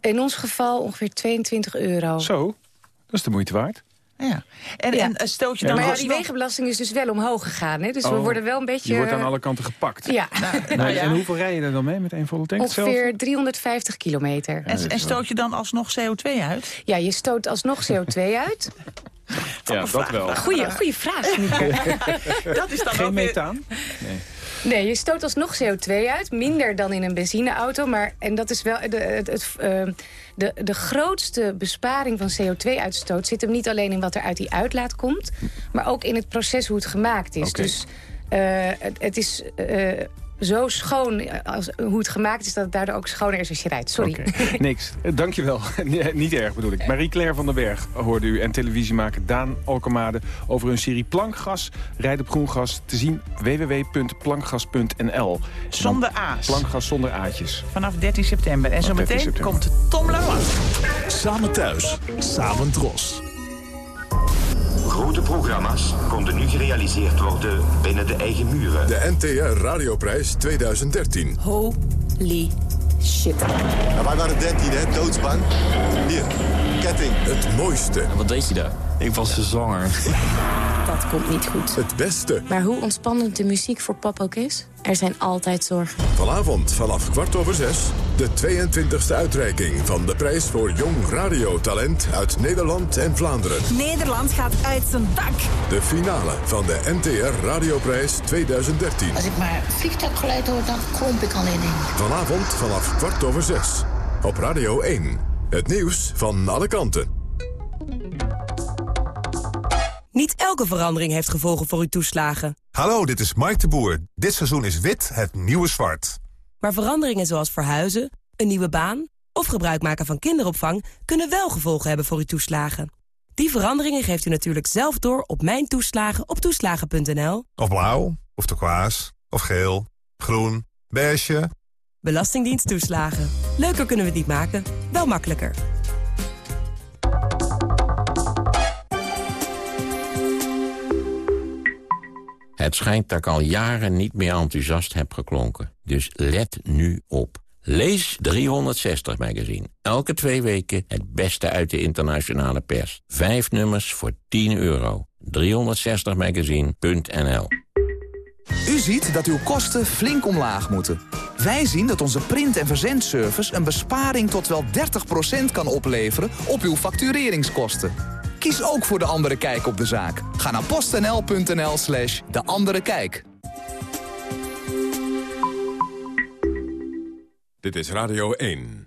in ons geval ongeveer 22 euro. Zo, dat is de moeite waard. Ja. En, Ja. en eh, stoot je dan maar ja, die wegenbelasting is dus wel omhoog gegaan. Hè? Dus we Oh, worden wel een beetje... Je wordt aan alle kanten gepakt. Ja, Nou, Nou, ja. En hoeveel rij je er dan mee met één volle tank? Ongeveer 350 kilometer. En, en stoot je dan alsnog CO2 uit? Ja, je stoot alsnog CO2 uit. Ja, dat wel. Goeie, goeie vraag. Dat is dan Geen ook weer- methaan? Nee, je stoot alsnog CO2 uit. Minder dan in een benzineauto. Maar, en dat is wel de, het, het, eh, de, de grootste besparing van CO2-uitstoot... zit hem niet alleen in wat er uit die uitlaat komt... maar ook in het proces hoe het gemaakt is. Dus eh, het, het is eh, zo schoon als, hoe het gemaakt is... dat het daardoor ook schoner is als je rijdt. Sorry. Oké, niks. Eh, Dankjewel. Nee, Niet erg bedoel ik. Marie-Claire van den Berg hoorde u en televisiemaker Daan Alkemade... over hun serie Plankgas, Rijden op groen gas... te zien www.plankgas.nl. Zonder A's. Plankgas zonder aatjes. Vanaf 13 september. En zo 13 meteen september. komt Tom Lanois. Samen thuis, samen dros. Grote programma's konden nu gerealiseerd worden binnen de eigen muren. De NTR Radioprijs 2013. Holy shit. wij waren 13, hè? Doodsbang. Hier, ketting. Het mooiste. Wat deed je daar? Ik was zwanger. Dat komt niet goed. Het beste. Maar hoe ontspannend de muziek voor pap ook is, er zijn altijd zorgen. Vanavond vanaf kwart over zes. De 22e uitreiking van de prijs voor jong radiotalent uit Nederland en Vlaanderen. Nederland gaat uit zijn dak. De finale van de NTR Radioprijs 2013. Als ik maar vliegtuiggeluid hoor, dan klomp ik al in. Vanavond vanaf kwart over zes. Op Radio 1. Het nieuws van alle kanten. Niet elke verandering heeft gevolgen voor uw toeslagen. Hallo, dit is Mike de Boer. Dit seizoen is wit het nieuwe zwart. Maar veranderingen zoals verhuizen, een nieuwe baan... of gebruik maken van kinderopvang... kunnen wel gevolgen hebben voor uw toeslagen. Die veranderingen geeft u natuurlijk zelf door op Mijn Toeslagen op toeslagen.nl. Of blauw, of turquoise, of geel, groen, beige. Belastingdienst toeslagen. Leuker kunnen we het niet maken, wel makkelijker. Het schijnt dat ik al jaren niet meer enthousiast heb geklonken. Dus let nu op. Lees 360 Magazine. Elke twee weken het beste uit de internationale pers. Vijf nummers voor 10 euro. 360magazine.nl U ziet dat uw kosten flink omlaag moeten. Wij zien dat onze print- en verzendservice een besparing tot wel 30% kan opleveren op uw factureringskosten. Kies ook voor De Andere Kijk op de zaak. Ga naar postnl.nl slash De Andere Kijk. Dit is Radio 1.